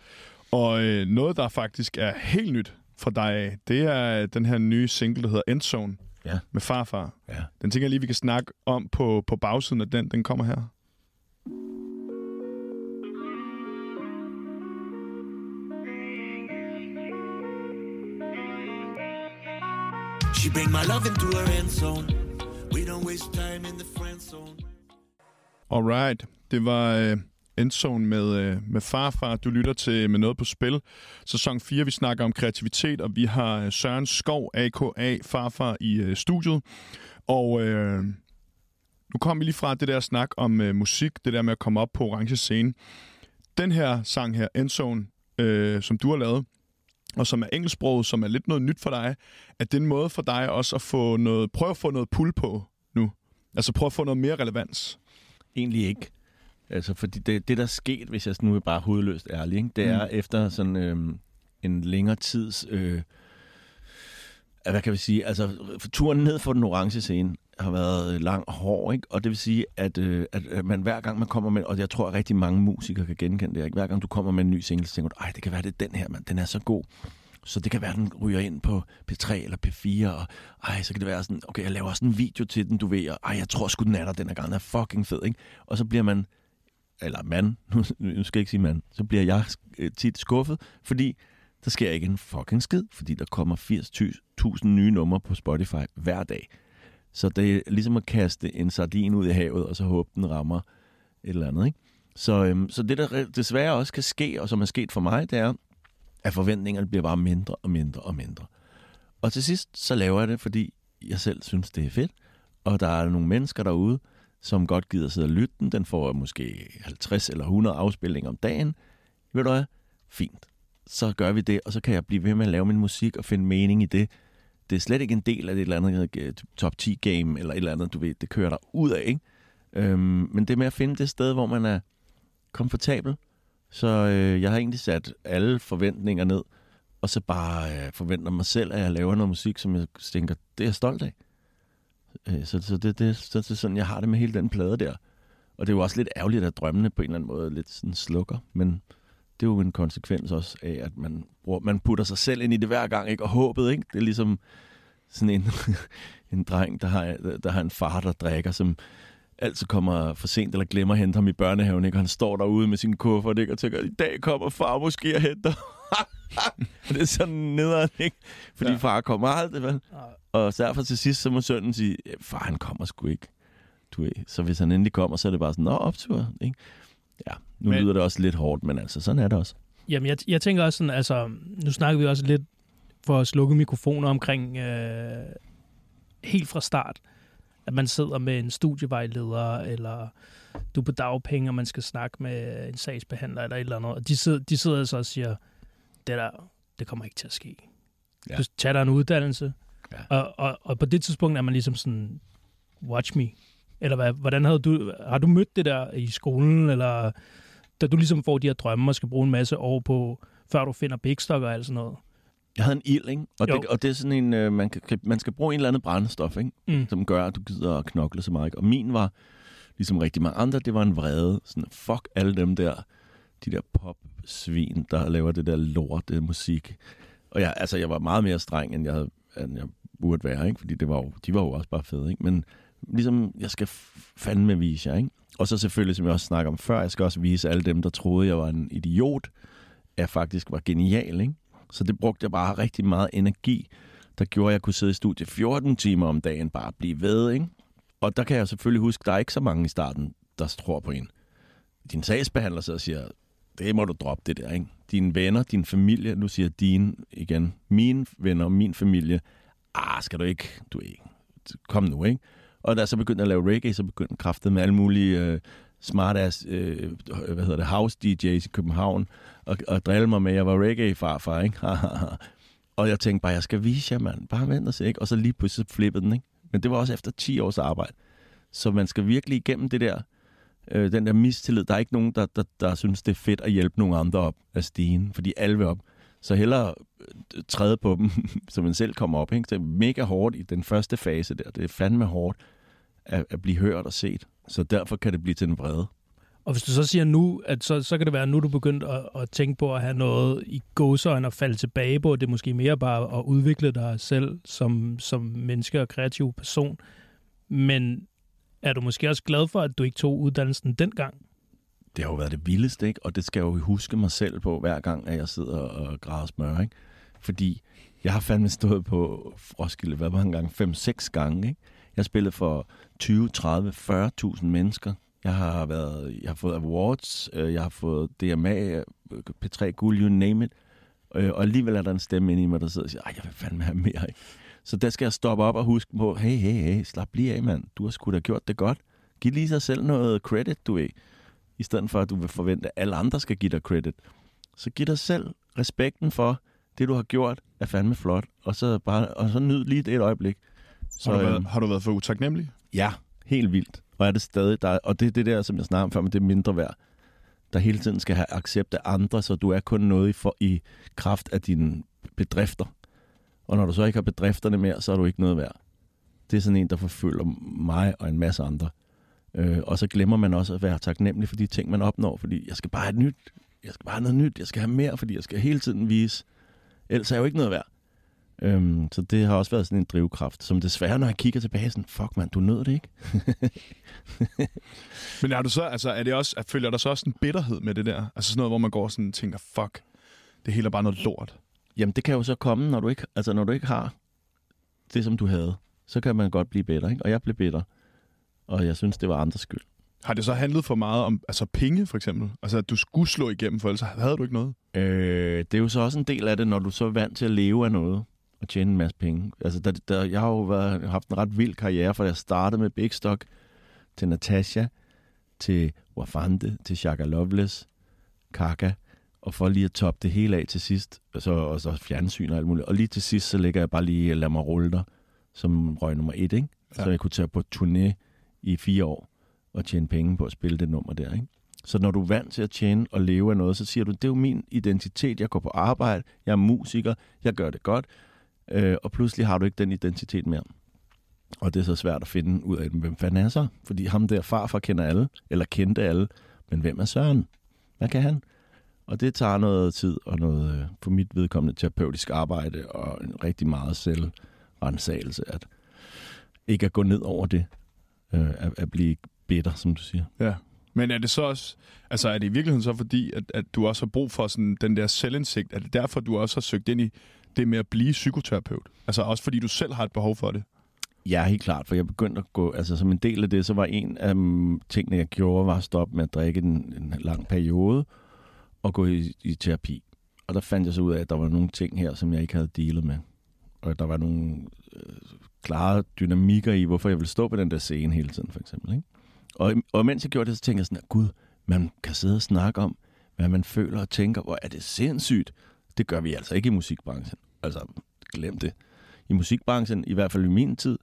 og øh, noget, der faktisk er helt nyt fra dig det er den her nye single, der hedder Endzone Ja. med Farfar. Ja. Den tænker jeg lige, vi kan snakke om på, på bagsiden af den. Den kommer her. Bring my love into a end zone. We don't waste time in the friend zone. Alright, det var øh, Endzone med, øh, med Farfar. Du lytter til Med Noget på Spil. Sæson 4, vi snakker om kreativitet, og vi har øh, Søren Skov, a.k.a. Farfar, i øh, studiet. Og øh, nu kom vi lige fra det der snak om øh, musik, det der med at komme op på orange scene. Den her sang her, Endzone, øh, som du har lavet, og som er engelsksproget, som er lidt noget nyt for dig, er det en måde for dig også at få noget, prøve at få noget pull på nu? Altså prøve at få noget mere relevans? Egentlig ikke. Altså, fordi det, det der er sket, hvis jeg nu er bare hovedløst ærlig, ikke? det er Mm. efter sådan øh, en længere tids... Øh, hvad kan vi sige? Altså, turen ned for den orange scene har været øh, lang og hård, ikke? Og det vil sige, at, øh, at man hver gang man kommer med, og jeg tror, at rigtig mange musikere kan genkende det, ikke? hver gang du kommer med en ny single, så tænker du, ej, det kan være, det er den her, mand, den er så god. Så det kan være, den ryger ind på P3 eller P4, og ej, så kan det være sådan, okay, jeg laver også en video til den, du ved, og ej, jeg tror sgu, den er der, den her gang, den er fucking fed, ikke? Og så bliver man, eller mand, nu, nu skal jeg ikke sige mand, så bliver jeg øh, tit skuffet, fordi der sker ikke en fucking skid, fordi der kommer 80.000 nye numre på Spotify hver dag. Så det er ligesom at kaste en sardin ud i havet, og så håbe, den rammer et eller andet. Ikke? Så, øhm, så det, der desværre også kan ske, og som er sket for mig, det er, at forventningerne bliver bare mindre og mindre og mindre. Og til sidst, så laver jeg det, fordi jeg selv synes, det er fedt. Og der er nogle mennesker derude, som godt gider sidde og lytte den. Den får måske 50 eller 100 afspilninger om dagen. Ved du hvad? Fint. Så gør vi det, og så kan jeg blive ved med at lave min musik og finde mening i det. Det er slet ikke en del af det et eller andet øh, top 10 game, eller et eller andet, du ved, det kører der ud af, ikke? Øhm, men det med at finde det sted, hvor man er komfortabel. Så øh, jeg har egentlig sat alle forventninger ned, og så bare øh, forventer mig selv, at jeg laver noget musik, som jeg tænker, det er jeg stolt af. Øh, så så det, det, så det er sådan, jeg har det med hele den plade der. Og det er jo også lidt ærgerligt, at drømmene på en eller anden måde lidt sådan slukker, men det er jo en konsekvens også af, at man, bruger, man putter sig selv ind i det hver gang, ikke? og håbet, ikke? det er ligesom sådan en, en dreng, der har, der har en far, der drikker, som altid kommer for sent eller glemmer at hente ham i børnehaven, ikke? og han står derude med sin kuffert, ikke? og tænker, i dag kommer far måske og henter. og det er sådan nederen, ikke? Fordi Ja. far kommer aldrig, vel? Og derfor til sidst, så må sønnen sige, "Ja, far, han kommer sgu ikke. Du. Så hvis han endelig kommer, så er det bare sådan, nå, optur, ikke? Ja, nu Men- lyder det også lidt hårdt, men altså, sådan er det også. Jamen, jeg, jeg tænker også sådan, altså, nu snakker vi også lidt for at slukke mikrofoner omkring øh, helt fra start, at man sidder med en studievejleder, eller du er på dagpenge, og man skal snakke med en sagsbehandler, eller et eller andet, og de sidder, de sidder så og siger, det der, det kommer ikke til at ske. Ja. Ja. Du tager dig en uddannelse, Ja. og, og, og på det tidspunkt er man ligesom sådan, watch me. Eller hvad, hvordan havde du, har du mødt det der i skolen, eller da du ligesom får de her drømme og skal bruge en masse år på, før du finder Big Stock og alt sådan noget? Jeg havde en ild, ikke? Og, Jo. det, og det er sådan en, øh, man, kan, man skal bruge en eller anden brændstof, ikke? Mm. Som gør, at du gider at knokle så meget. ikke? Og min var, ligesom rigtig mange andre, det var en vrede. Sådan, fuck alle dem der, de der pop-svin, der laver det der lorte musik. Og jeg, altså, jeg var meget mere streng, end jeg, havde, end jeg burde være, ikke? Fordi det var jo, de var jo også bare fede, ikke? Men ligesom, jeg skal fandme vise jer, ikke? Og så selvfølgelig, som jeg også snakker om før, jeg skal også vise alle dem, der troede, jeg var en idiot, at jeg faktisk var genial, ikke? Så det brugte jeg bare rigtig meget energi, der gjorde, at jeg kunne sidde i studiet 14 timer om dagen, bare blive ved, ikke? Og der kan jeg selvfølgelig huske, der er ikke så mange i starten, der tror på en. Din sagsbehandler så siger, det må du droppe det der, ikke? Dine venner, din familie, nu siger dine igen, mine venner og min familie, ah, skal du ikke, du ikke, kom nu, ikke? Og da jeg så begyndte at lave reggae, så begyndte jeg kraftet med alle mulige øh, smart-ass, øh, hvad hedder det, house DJ's i København, og, og drille mig med, at jeg var reggae-farfar, ikke? og jeg tænkte bare, jeg skal vise jer, mand. Bare vent og se, ikke? Og så lige pludselig flippede den, ikke? Men det var også efter 10 års arbejde. Så man skal virkelig igennem det der, øh, den der mistillid. Der er ikke nogen, der, der, der synes, det er fedt at hjælpe nogle andre op af stigen, fordi alle vil op. Så hellere øh, træde på dem, så man selv kommer op. Ikke? Det er mega hårdt i den første fase der. Det er fandme hårdt at, at blive hørt og set. Så derfor kan det blive til en vrede. Og hvis du så siger nu, at så, så kan det være, at nu er du begyndt at, at tænke på at have noget i gåsøjne og falde tilbage på. Det er måske mere bare at udvikle dig selv som, som menneske og kreativ person. Men er du måske også glad for, at du ikke tog uddannelsen dengang? Det har jo været det vildeste, ikke? Og det skal jeg jo huske mig selv på, hver gang, at jeg sidder og græder smør, ikke? Fordi Jeg har fandme stået på Roskilde, hvad var en gang, 5-6 gange, ikke? Jeg har spillet for 20, 30, 40.000 mennesker. Jeg har, været, jeg har fået awards, øh, jeg har fået DMA, P3 Guld, you name it. Øh, og alligevel er der en stemme inde i mig, der sidder og siger, jeg vil fandme have mere. Ikke? Så der skal jeg stoppe op og huske på, hey, hey, hey, slap lige af, mand. Du har sgu da gjort det godt. Giv lige sig selv noget credit, du er. I stedet for, at du vil forvente, at alle andre skal give dig credit. Så giv dig selv respekten for, det du har gjort er fandme flot. Og så, bare, og så nyd lige det et øjeblik. Så, har, du øhm, været, har du været for utaknemmelig? Ja, helt vildt. Og er det stadig der, og det er det der, som jeg snakker om før, men det er mindre værd. Der hele tiden skal have accept af andre, så du er kun noget i, for, i kraft af dine bedrifter. Og når du så ikke har bedrifterne mere, så er du ikke noget værd. Det er sådan en, der forfølger mig og en masse andre. Øh, og så glemmer man også at være taknemmelig for de ting, man opnår, fordi jeg skal bare have et nyt. Jeg skal bare have noget nyt. Jeg skal have mere, fordi jeg skal hele tiden vise. Ellers er jeg jo ikke noget værd. Øhm, så det har også været sådan en drivkraft, som desværre, når jeg kigger tilbage, sådan, fuck mand, du nød det ikke. Men er du så, altså, er det også, er, følger der så også en bitterhed med det der? Altså sådan noget, hvor man går sådan og tænker, fuck, det hele er bare noget lort. Jamen, det kan jo så komme, når du ikke, altså, når du ikke har det, som du havde. Så kan man godt blive bitter, ikke? Og jeg blev bitter. Og jeg synes, det var andres skyld. Har det så handlet for meget om altså penge, for eksempel? Altså, at du skulle slå igennem, for ellers havde du ikke noget? Øh, det er jo så også en del af det, når du så er vant til at leve af noget og tjene en masse penge. Altså, der, der, jeg har jo været, haft en ret vild karriere, for jeg startede med Big Stock til Natasha, til Wafande, til Shaka Loveless, Kaka, og for lige at toppe det hele af til sidst, og så, og så fjernsyn og alt muligt. Og lige til sidst, så lægger jeg bare lige Lad mig rulle dig, som røg nummer et, ikke? Ja. Så jeg kunne tage på turné i fire år og tjene penge på at spille det nummer der, ikke? Så når du er vant til at tjene og leve af noget, så siger du, det er jo min identitet, jeg går på arbejde, jeg er musiker, jeg gør det godt, øh, og pludselig har du ikke den identitet mere. Og det er så svært at finde ud af, hvem fanden er så? Fordi ham der farfar kender alle, eller kendte alle, men hvem er Søren? Hvad kan han? Og det tager noget tid og noget, øh, for mit vedkommende, terapeutisk arbejde og en rigtig meget selvrensagelse, at ikke at gå ned over det, øh, at, at blive bitter, som du siger. Ja. Men er det så også, altså er det i virkeligheden så fordi, at, at du også har brug for sådan den der selvindsigt? Er det derfor, du også har søgt ind i det med at blive psykoterapeut? Altså også fordi du selv har et behov for det? Ja, helt klart, for jeg begyndte at gå, altså som en del af det, så var en af mm, tingene, jeg gjorde, var at stoppe med at drikke en, en lang periode og gå i, i terapi. Og der fandt jeg så ud af, at der var nogle ting her, som jeg ikke havde dealet med. Og der var nogle øh, klare dynamikker i, hvorfor jeg vil stå på den der scene hele tiden, for eksempel. Ikke? Og, og mens jeg gjorde det, så tænkte jeg sådan, at gud, man kan sidde og snakke om, hvad man føler og tænker, hvor er det sindssygt. Det gør vi altså ikke i musikbranchen. Altså, glem det. I musikbranchen, i hvert fald i min tid,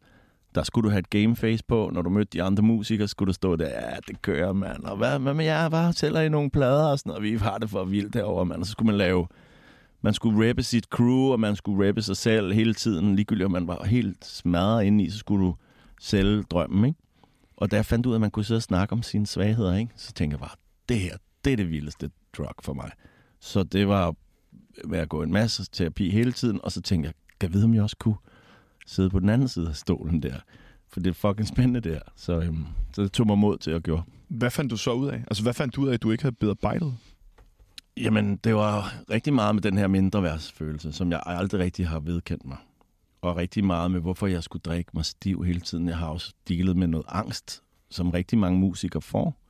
der skulle du have et gameface på. Når du mødte de andre musikere, skulle du stå der, ja, det kører, mand. Og hvad, hvad med jer? Hvad tæller I nogle plader og sådan noget? Vi har det for vildt derovre, mand. Og så skulle man lave... Man skulle rappe sit crew, og man skulle rappe sig selv hele tiden. Ligegyldigt, om man var helt smadret inde i, så skulle du sælge drømmen, ikke? Og da jeg fandt ud af, at man kunne sidde og snakke om sine svagheder, ikke? så tænkte jeg bare, det her, det er det vildeste drug for mig. Så det var med at gå en masse terapi hele tiden, og så tænkte jeg, kan jeg vide, om jeg også kunne sidde på den anden side af stolen der. For det er fucking spændende der. Så, øhm, så det tog mig mod til at gøre. Hvad fandt du så ud af? Altså, hvad fandt du ud af, at du ikke havde bearbejdet? Jamen, det var rigtig meget med den her mindreværdsfølelse, som jeg aldrig rigtig har vedkendt mig. Og rigtig meget med, hvorfor jeg skulle drikke mig stiv hele tiden. Jeg har også dealet med noget angst, som rigtig mange musikere får.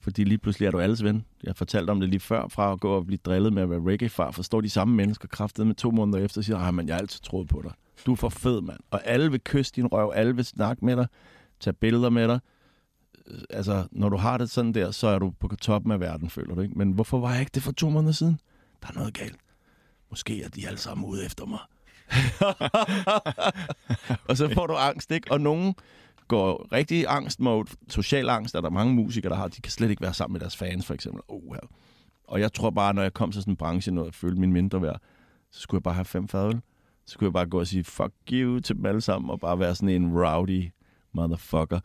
Fordi lige pludselig er du alles ven. Jeg fortalte om det lige før, fra at gå og blive drillet med at være reggae-far, for står de samme mennesker kraftet med to måneder efter og siger, at jeg har altid troet på dig. Du er for fed, mand. Og alle vil kysse din røv, alle vil snakke med dig, tage billeder med dig. Altså, når du har det sådan der, så er du på toppen af verden, føler du, ikke? Men hvorfor var jeg ikke det for to måneder siden? Der er noget galt. Måske er de alle sammen ude efter mig. og så får du angst, ikke? Og nogen går rigtig angst-mode. Social angst er der mange musikere, der har. De kan slet ikke være sammen med deres fans, for eksempel. Oh, her. Og jeg tror bare, når jeg kom til sådan en branche, når jeg følte min mindre værd, så skulle jeg bare have fem fadøl. Så skulle jeg bare gå og sige fuck you til dem alle sammen, og bare være sådan en rowdy motherfucker.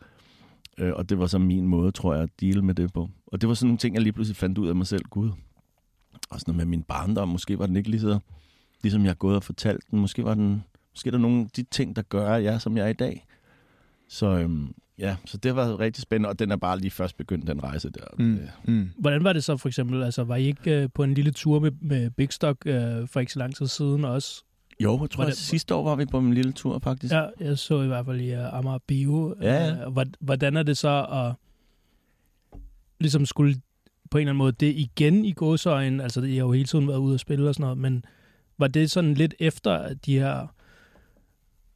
Øh, og det var så min måde, tror jeg, at deal med det på. Og det var sådan nogle ting, jeg lige pludselig fandt ud af mig selv. Gud, og sådan noget med min barndom. Måske var den ikke lige så, ligesom jeg har gået og fortalt den. Måske var den, måske er der nogle af de ting, der gør, at jeg er, som jeg er i dag. Så øhm, ja, så det var rigtig spændende, og den er bare lige først begyndt, den rejse der. Mm. Mm. Hvordan var det så for eksempel? Altså, var I ikke øh, på en lille tur med, med Big Stock øh, for ikke så lang tid siden også? Jo, jeg tror, Hvordan- sidste år var vi på en lille tur, faktisk. Ja, jeg så i hvert fald i uh, Amager Bio. Ja, hvor- hvordan er det så at ligesom skulle på en eller anden måde det igen i gåsøjen? Altså, jeg har jo hele tiden været ude og spille og sådan noget, men var det sådan lidt efter de her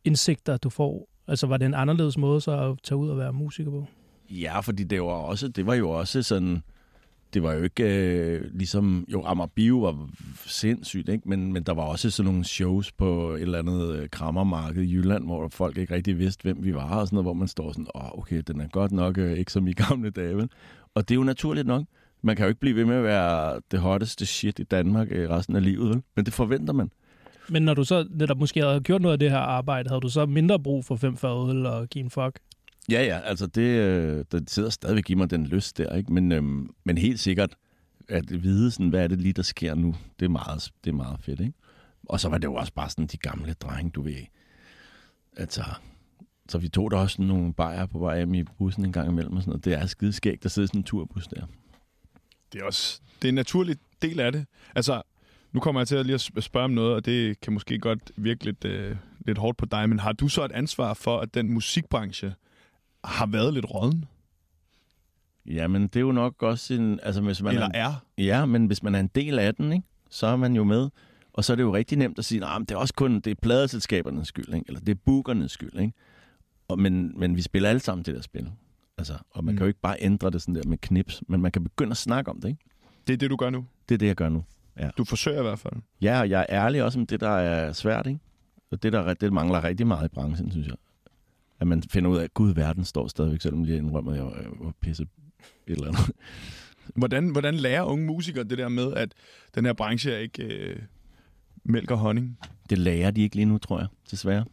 indsigter, du får? Altså, var det en anderledes måde så at tage ud og være musiker på? Ja, fordi det var, også, det var jo også sådan... Det var jo ikke øh, ligesom... Jo, Amager Bio var sindssygt, ikke? Men, men der var også sådan nogle shows på et eller andet øh, krammermarked i Jylland, hvor folk ikke rigtig vidste, hvem vi var, og sådan noget, hvor man står sådan, åh, oh, okay, den er godt nok øh, ikke som i gamle dage, vel? Og det er jo naturligt nok. Man kan jo ikke blive ved med at være det hotteste shit i Danmark øh, resten af livet, vel? Men det forventer man. Men når du så netop måske havde gjort noget af det her arbejde, havde du så mindre brug for 5 øl og give en fuck? Ja, ja, altså det, øh, det sidder stadigvæk i mig, den lyst der, ikke? Men, øhm, men helt sikkert, at vide, sådan, hvad er det lige, der sker nu, det er meget, det er meget fedt, ikke? Og så var det jo også bare sådan de gamle drenge, du ved. Altså, så vi tog der også nogle bajer på vej hjem i bussen en gang imellem og sådan noget. Det er skide skægt, sidde i sådan en turbus der. Det er også det er en naturlig del af det. Altså, nu kommer jeg til at lige at spørge om noget, og det kan måske godt virke lidt, øh, lidt hårdt på dig, men har du så et ansvar for, at den musikbranche har været lidt råden? Jamen, det er jo nok også en... Altså, hvis man Eller er, er? Ja, men hvis man er en del af den, ikke, så er man jo med. Og så er det jo rigtig nemt at sige, at det er også kun det er pladeselskabernes skyld, ikke? eller det er bookernes skyld. Ikke? Og, men, men vi spiller alle sammen det der spil. Altså, og man Mm. kan jo ikke bare ændre det sådan der med knips, men man kan begynde at snakke om det. Ikke? Det er det, du gør nu. Det er det, jeg gør nu. Du forsøger i hvert fald. Ja, og jeg er ærlig også om det, der er svært. Ikke? Og det, der det mangler rigtig meget i branchen, synes jeg. At man finder ud af, at Gud, verden står stadigvæk, selvom lige indrømmer, at jeg var- pisse et eller andet. Hvordan, hvordan lærer unge musikere det der med, at den her branche er ikke øh, mælk og honning? Det lærer de ikke lige nu, tror jeg, desværre.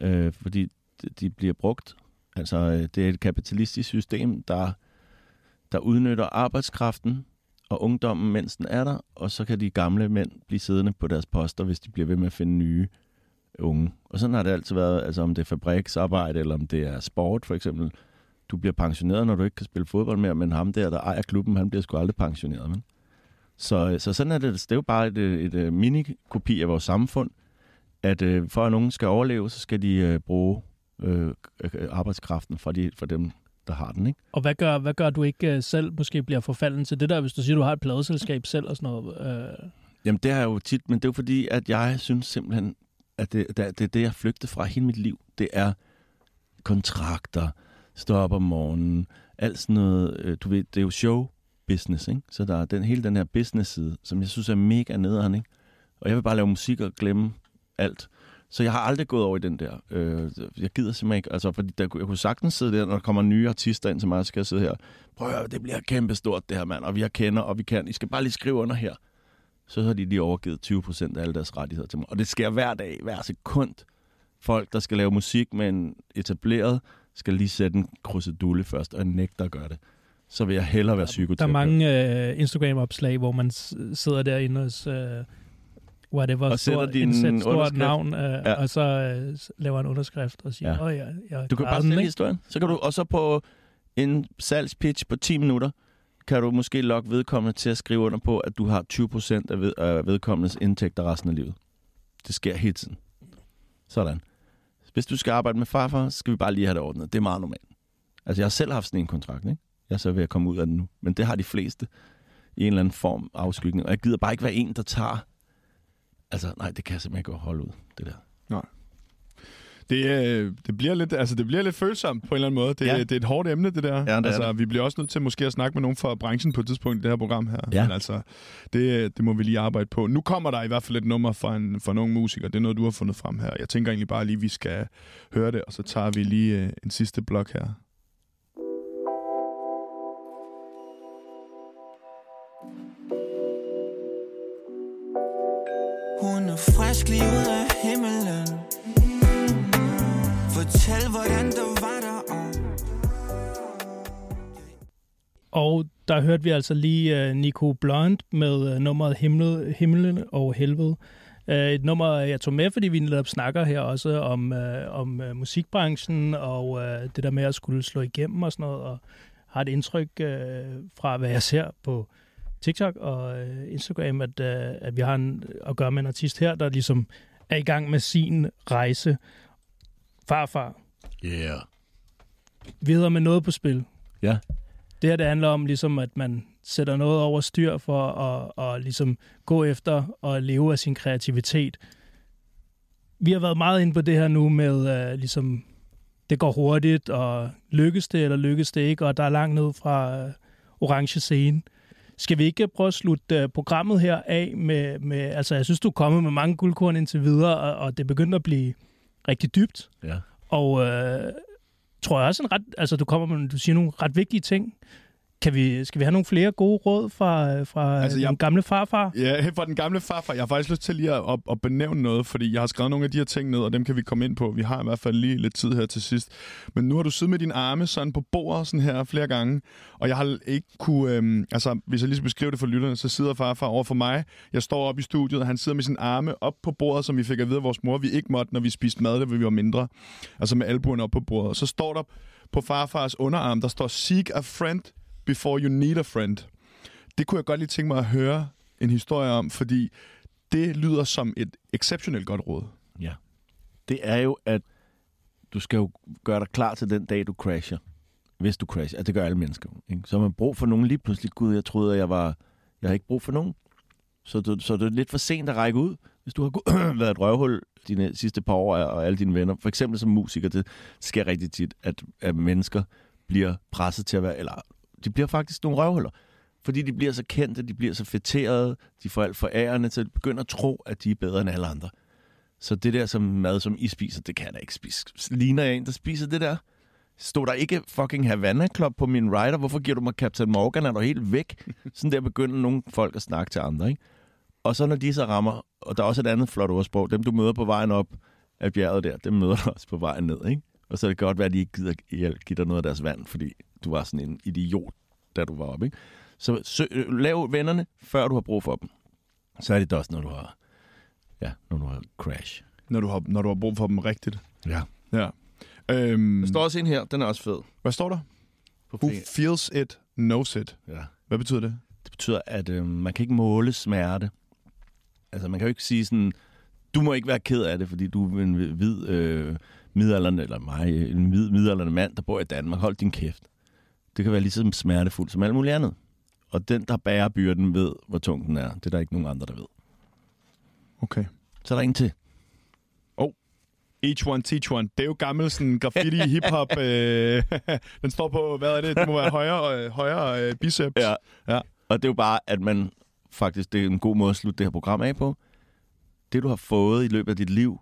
Øh, fordi de- de bliver brugt. Altså, øh, det er et kapitalistisk system, der, der udnytter arbejdskraften og ungdommen, mens den er der, og så kan de gamle mænd blive siddende på deres poster, hvis de bliver ved med at finde nye unge. Og sådan har det altid været, altså om det er fabriksarbejde, eller om det er sport, for eksempel. Du bliver pensioneret, når du ikke kan spille fodbold mere, men ham der, der ejer klubben, han bliver sgu aldrig pensioneret. Men. Så, så sådan er det. Det er jo bare et, et, et minikopi af vores samfund, at øh, for at nogen skal overleve, så skal de øh, bruge øh, øh, arbejdskraften for, de, for dem, der har den. Ikke? Og hvad gør, hvad gør du ikke øh, selv måske bliver forfalden til det der, hvis du siger, du har et pladeselskab selv og sådan noget? Øh, Jamen det er jo tit, men det er jo fordi, at jeg synes simpelthen, at det, det, det er det, jeg flygtede fra hele mit liv. Det er kontrakter, stå op om morgenen, alt sådan noget. Øh, du ved, det er jo show business, ikke? Så der er den, hele den her business side, som jeg synes er mega nederen, ikke? Og jeg vil bare lave musik og glemme alt. Så jeg har aldrig gået over i den der. Øh, jeg gider simpelthen ikke, altså, fordi der, jeg kunne sagtens sidde der, når der kommer nye artister ind til mig, så skal jeg sidde her. Prøv at høre, det bliver kæmpestort det her, mand, og vi har kender, og vi kan. I skal bare lige skrive under her. Så har de lige overgivet 20 procent af alle deres rettigheder til mig. Og det sker hver dag, hver sekund. Folk, der skal lave musik med en etableret, skal lige sætte en krusedulle først, og nægter at gøre det. Så vil jeg hellere være der psykoterapeut. er mange øh, Instagram-opslag, hvor man sidder derinde hos øh, whatever, Og sætter din indsæt stort navn, øh, Ja. og så øh, laver en underskrift og siger, Ja. åh ja, jeg Du kan bare sælge historien. Så kan du, og så på en salgspitch på 10 minutter, kan du måske lokke vedkommende til at skrive under på, at du har 20% af, ved, af vedkommendes indtægter resten af livet. Det sker hele tiden. Sådan. Hvis du skal arbejde med farfar, så skal vi bare lige have det ordnet. Det er meget normalt. Altså, jeg har selv haft sådan en kontrakt, ikke? Jeg er så ved at komme ud af den nu. Men det har de fleste i en eller anden form afskygning. Og jeg gider bare ikke være en, der tager... Altså, nej, det kan jeg simpelthen ikke holde ud, det der. Nej. Det, øh, det, bliver lidt, altså, det bliver lidt følsomt på en eller anden måde. Det, Ja. ja. det er et hårdt emne, det der. det er altså, det. Vi bliver også nødt til måske at snakke med nogen fra branchen på et tidspunkt i det her program her. Ja. Men altså, det, det må vi lige arbejde på. Nu kommer der i hvert fald et nummer fra en, fra en ung musiker. Det er noget, du har fundet frem her. Jeg tænker egentlig bare lige, at vi skal høre det, og så tager vi lige øh, en sidste blok her. Hun er frisk lige ud af Fortæl, hvordan det var der og Og der hørte vi altså lige uh, Nico Blunt med uh, nummeret Himmel, Himlen og Helvede. Uh, et nummer, jeg tog med, fordi vi netop snakker her også om, uh, om uh, musikbranchen og uh, det der med at skulle slå igennem og sådan noget. Og har et indtryk uh, fra, hvad jeg ser på TikTok og uh, Instagram, at, uh, at vi har en, at gøre med en artist her, der ligesom er i gang med sin rejse. Farfar, Yeah. videre med noget på spil. Ja. Det her, det handler om, ligesom, at man sætter noget over styr for at, at ligesom gå efter og leve af sin kreativitet. Vi har været meget inde på det her nu med, uh, ligesom, det går hurtigt, og lykkes det, eller lykkes det ikke, og der er langt ned fra uh, orange scene. Skal vi ikke prøve at slutte uh, programmet her af med, med, altså jeg synes, du er kommet med mange guldkorn indtil videre, og, og det begynder at blive rigtig dybt. Ja. Og øh, tror jeg også en ret, altså du kommer med, du siger nogle ret vigtige ting. Kan vi, skal vi have nogle flere gode råd fra, fra Altså, jeg- den gamle farfar? Ja, fra den gamle farfar. Jeg har faktisk lyst til lige at, at, at benævne noget, fordi jeg har skrevet nogle af de her ting ned, og dem kan vi komme ind på. Vi har i hvert fald lige lidt tid her til sidst. Men nu har du siddet med dine arme sådan på bordet sådan her flere gange, og jeg har ikke kunne... Øhm, altså, hvis jeg lige skal beskrive det for lytterne, så sidder farfar over for mig. Jeg står oppe i studiet, og han sidder med sine arme op på bordet, som vi fik at vide af vores mor, vi ikke måtte, når vi spiste mad, da vi var mindre. Altså med albuerne op på bordet. Så står der på farfars underarm, der står Seek a friend before you need a friend. Det kunne jeg godt lige tænke mig at høre en historie om, fordi det lyder som et exceptionelt godt råd. Ja. Det er jo, at du skal jo gøre dig klar til den dag, du crasher. Hvis du crasher. Altså, det gør alle mennesker. Ikke? Så har man brug for nogen lige pludselig. Gud, jeg troede, at jeg var... Jeg har ikke brug for nogen. Så, du, så det er lidt for sent at række ud. Hvis du har været et røvhul dine sidste par år, og alle dine venner, for eksempel som musiker, det sker rigtig tit, at, at mennesker bliver presset til at være, eller de bliver faktisk nogle røvhuller. Fordi de bliver så kendte, de bliver så fætterede, de får alt forærende til at begynde at tro, at de er bedre end alle andre. Så det der som mad, som I spiser, det kan jeg da ikke spise. Ligner jeg en, der spiser det der? Stod der ikke fucking Havana Club på min rider? Hvorfor giver du mig Captain Morgan? Er du helt væk? Sådan der begynder nogle folk at snakke til andre, ikke? Og så når de så rammer, og der er også et andet flot ordsprog, dem du møder på vejen op af bjerget der, dem møder du også på vejen ned, ikke? Og så er det godt være, at de ikke gider hjælp- give dig noget af deres vand, fordi du var sådan en idiot, da du var oppe, ikke? Så sø, lav vennerne, før du har brug for dem. Så er det også, når du har, ja, når du har crash. Når du har, når du har brug for dem rigtigt. Ja. Ja. Øhm, Der står også en her, den er også fed. hvad står der? På Who feels it, knows it. Ja. Hvad betyder det? Det betyder, at øh, man kan ikke måle smerte. Altså, man kan jo ikke sige sådan, du må ikke være ked af det, fordi du er en hvid øh, midalderne, eller mig, en hvid midalderne mand, der bor i Danmark. Hold din kæft. Det kan være lige så smertefuldt som alt muligt andet. Og den, der bærer byrden, ved, hvor tung den er. Det er der ikke nogen andre, der ved. Okay. Så er der en til. Each one, teach one. Det er jo gammel sådan graffiti, hip-hop. Øh, den står på, hvad er det? Det må være højre, øh, højre øh, biceps. Ja. Ja. Og det er jo bare, at man faktisk, det er en god måde at slutte det her program af på. Det, du har fået i løbet af dit liv,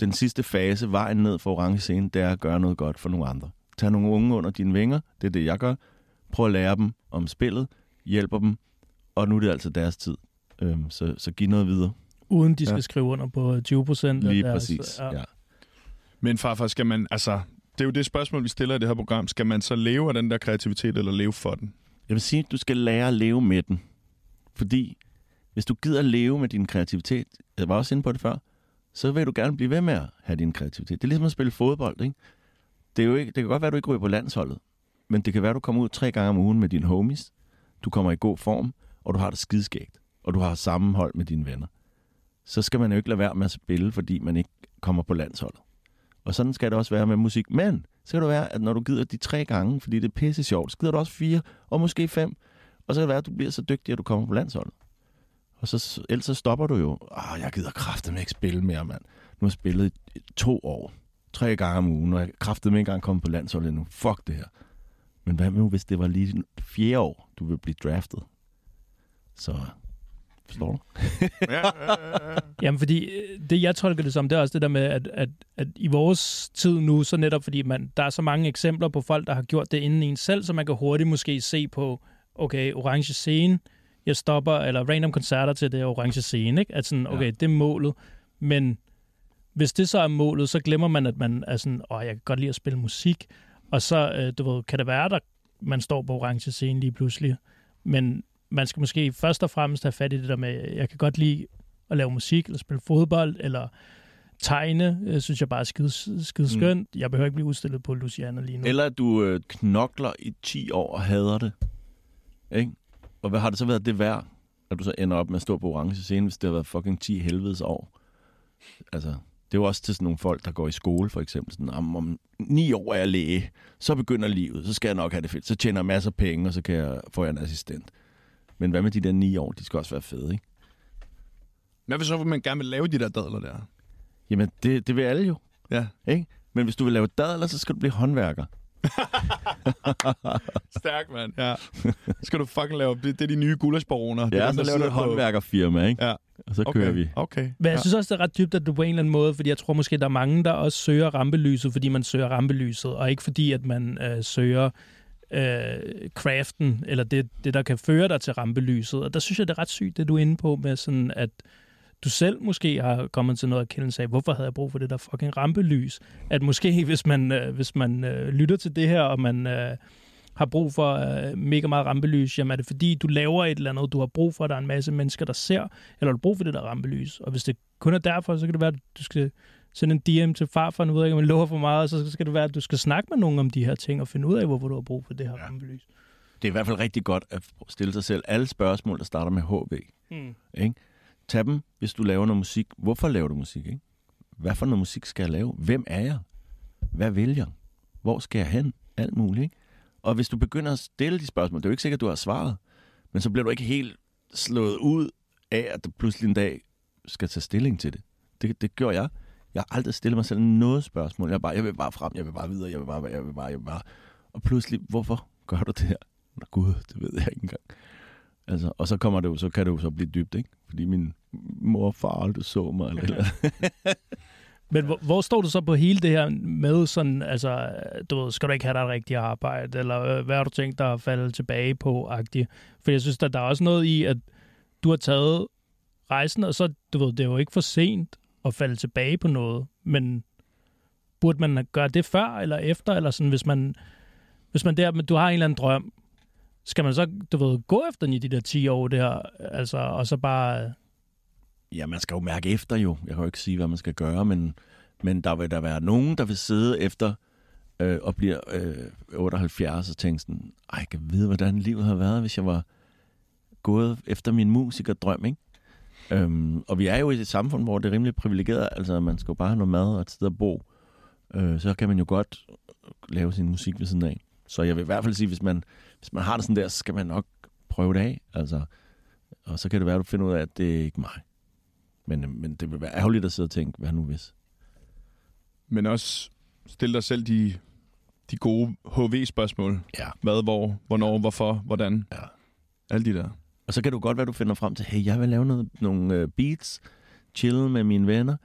den sidste fase, vejen ned for orange scene, det er at gøre noget godt for nogle andre. Tag nogle unge under dine vinger, det er det, jeg gør. Prøv at lære dem om spillet, hjælper dem, og nu er det altså deres tid. Øhm, så, så giv noget videre. Uden de skal Ja. skrive under på 20 procent. Lige præcis. Ja. Men farfar, skal man, altså, det er jo det spørgsmål, vi stiller i det her program. Skal man så leve af den der kreativitet, eller leve for den? Jeg vil sige, at du skal lære at leve med den. Fordi hvis du gider at leve med din kreativitet, jeg var også inde på det før, så vil du gerne blive ved med at have din kreativitet. Det er ligesom at spille fodbold, ikke? Det, er jo ikke, det kan godt være, at du ikke ryger på landsholdet, men det kan være, at du kommer ud tre gange om ugen med dine homies, du kommer i god form, og du har det skidskægt, og du har sammenhold med dine venner. Så skal man jo ikke lade være med at spille, fordi man ikke kommer på landsholdet. Og sådan skal det også være med musik. Men så kan det være, at når du gider de tre gange, fordi det er pisse sjovt, så gider du også fire, og måske fem. Og så kan det være, at du bliver så dygtig, at du kommer på landsholdet. Og så, ellers så stopper du jo. Ah, jeg gider kraftedeme ikke spille mere, mand. Nu har jeg spillet i to år. Tre gange om ugen, og jeg kraftedeme ikke engang kommet på landsholdet endnu. Fuck det her. Men hvad nu, hvis det var lige fjerde år, du vil blive draftet? Så, forstår du? Jamen, fordi øh, det, jeg tolker det som, det er også det der med, at, at, at i vores tid nu, så netop fordi man, der er så mange eksempler på folk, der har gjort det inden en selv, så man kan hurtigt måske se på, okay, orange scene, jeg stopper, eller random koncerter til det orange scene, ikke? At sådan, okay, ja. det er målet. Men hvis det så er målet, så glemmer man, at man er sådan, åh, jeg kan godt lide at spille musik, og så, øh, du ved, kan det være, der man står på orange scene lige pludselig. Men man skal måske først og fremmest have fat i det der med, jeg kan godt lide at lave musik, eller spille fodbold, eller tegne, øh, synes jeg bare er skide, skide skønt. Mm. Jeg behøver ikke blive udstillet på Luciana lige nu. Eller at du øh, knokler i 10 år og hader det. Ikke? Og hvad har det så været det værd, at du så ender op med at stå på orange scene, hvis det har været fucking 10 helvedes år? Altså, det er jo også til sådan nogle folk, der går i skole, for eksempel. Sådan, om, om ni år er jeg læge, så begynder livet, så skal jeg nok have det fedt. Så tjener jeg masser af penge, og så kan jeg, får jeg en assistent. Men hvad med de der ni år? De skal også være fede, ikke? Hvad hvis så, vil man gerne vil lave de der dadler der? Jamen, det, det vil alle jo, Ja. ikke? Men hvis du vil lave dadler, så skal du blive håndværker. Stærk, mand. Ja. Skal du fucking lave... Det, det er de nye gulasbaroner. Det er Ja, dem, så laver du et på- håndværkerfirma, ikke? Ja. Og så Okay. kører vi. Okay. Men jeg ja. synes også, det er ret dybt, at du på en eller anden måde, fordi jeg tror måske, der er mange, der også søger rampelyset, fordi man søger rampelyset, og ikke fordi, at man øh, søger øh, craften, eller det, det, der kan føre dig til rampelyset. Og der synes jeg, det er ret sygt, det du er inde på, med sådan, at du selv måske har kommet til noget erkendelse af, hvorfor havde jeg brug for det der fucking rampelys? At måske, hvis man, øh, hvis man øh, lytter til det her, og man øh, har brug for øh, mega meget rampelys, jamen er det fordi, du laver et eller andet, du har brug for, at der er en masse mennesker, der ser, eller har du brug for det der rampelys? Og hvis det kun er derfor, så kan det være, at du skal sende en DM til farfar, nu ved jeg ikke, om man lover for meget, så skal det være, at du skal snakke med nogen om de her ting, og finde ud af, hvorfor du har brug for det her ja. rampelys. Det er i hvert fald rigtig godt at stille sig selv alle spørgsmål, der starter med HV. Mm. Ikke? Tag dem, hvis du laver noget musik. Hvorfor laver du musik? Ikke? Hvad for noget musik skal jeg lave? Hvem er jeg? Hvad vil jeg? Hvor skal jeg hen? Alt muligt. Ikke? Og hvis du begynder at stille de spørgsmål, det er jo ikke sikkert, at du har svaret, men så bliver du ikke helt slået ud af, at du pludselig en dag skal tage stilling til det. Det, det gør jeg. Jeg har aldrig stillet mig selv noget spørgsmål. Jeg, er bare, jeg vil bare frem, jeg vil bare videre, jeg vil bare, jeg vil bare, jeg vil bare. Og pludselig, hvorfor gør du det her? Nå gud, det ved jeg ikke engang. Altså, og så kommer det jo, så kan det jo så blive dybt, ikke? Fordi min mor og far aldrig så mig. Eller, eller. Men hvor, hvor står du så på hele det her med sådan, altså, du ved, skal du ikke have dig et rigtigt arbejde, eller øh, hvad har du tænkt dig at falde tilbage på, agtigt? For jeg synes, at der er også noget i, at du har taget rejsen, og så, du ved, det er jo ikke for sent at falde tilbage på noget, men burde man gøre det før eller efter, eller sådan, hvis man, hvis man der, du har en eller anden drøm, skal man så, du ved, gå efter den i de der 10 år der, altså, og så bare, Ja, man skal jo mærke efter jo. Jeg kan jo ikke sige, hvad man skal gøre, men, men der vil der være nogen, der vil sidde efter øh, og bliver øh, 78 og tænke sådan, ej, jeg kan vide, hvordan livet har været, hvis jeg var gået efter min musikerdrøm, ikke? Øhm, og vi er jo i et samfund, hvor det er rimelig privilegeret. Altså, man skal jo bare have noget mad og et sted at bo. Øh, så kan man jo godt lave sin musik ved siden af. Så jeg vil i hvert fald sige, hvis man, hvis man har det sådan der, så skal man nok prøve det af. Altså, og så kan det være, at du finder ud af, at det er ikke mig. Men, øh, men det vil være ærgerligt at sidde og tænke, hvad nu hvis? Men også stille dig selv de, de gode HV-spørgsmål. Ja. Hvad, hvor, hvornår, hvorfor, hvordan. Ja. Alle de der. Og så kan du godt være, du finder frem til, hey, jeg vil lave noget, nogle øh, beats, chill med mine venner,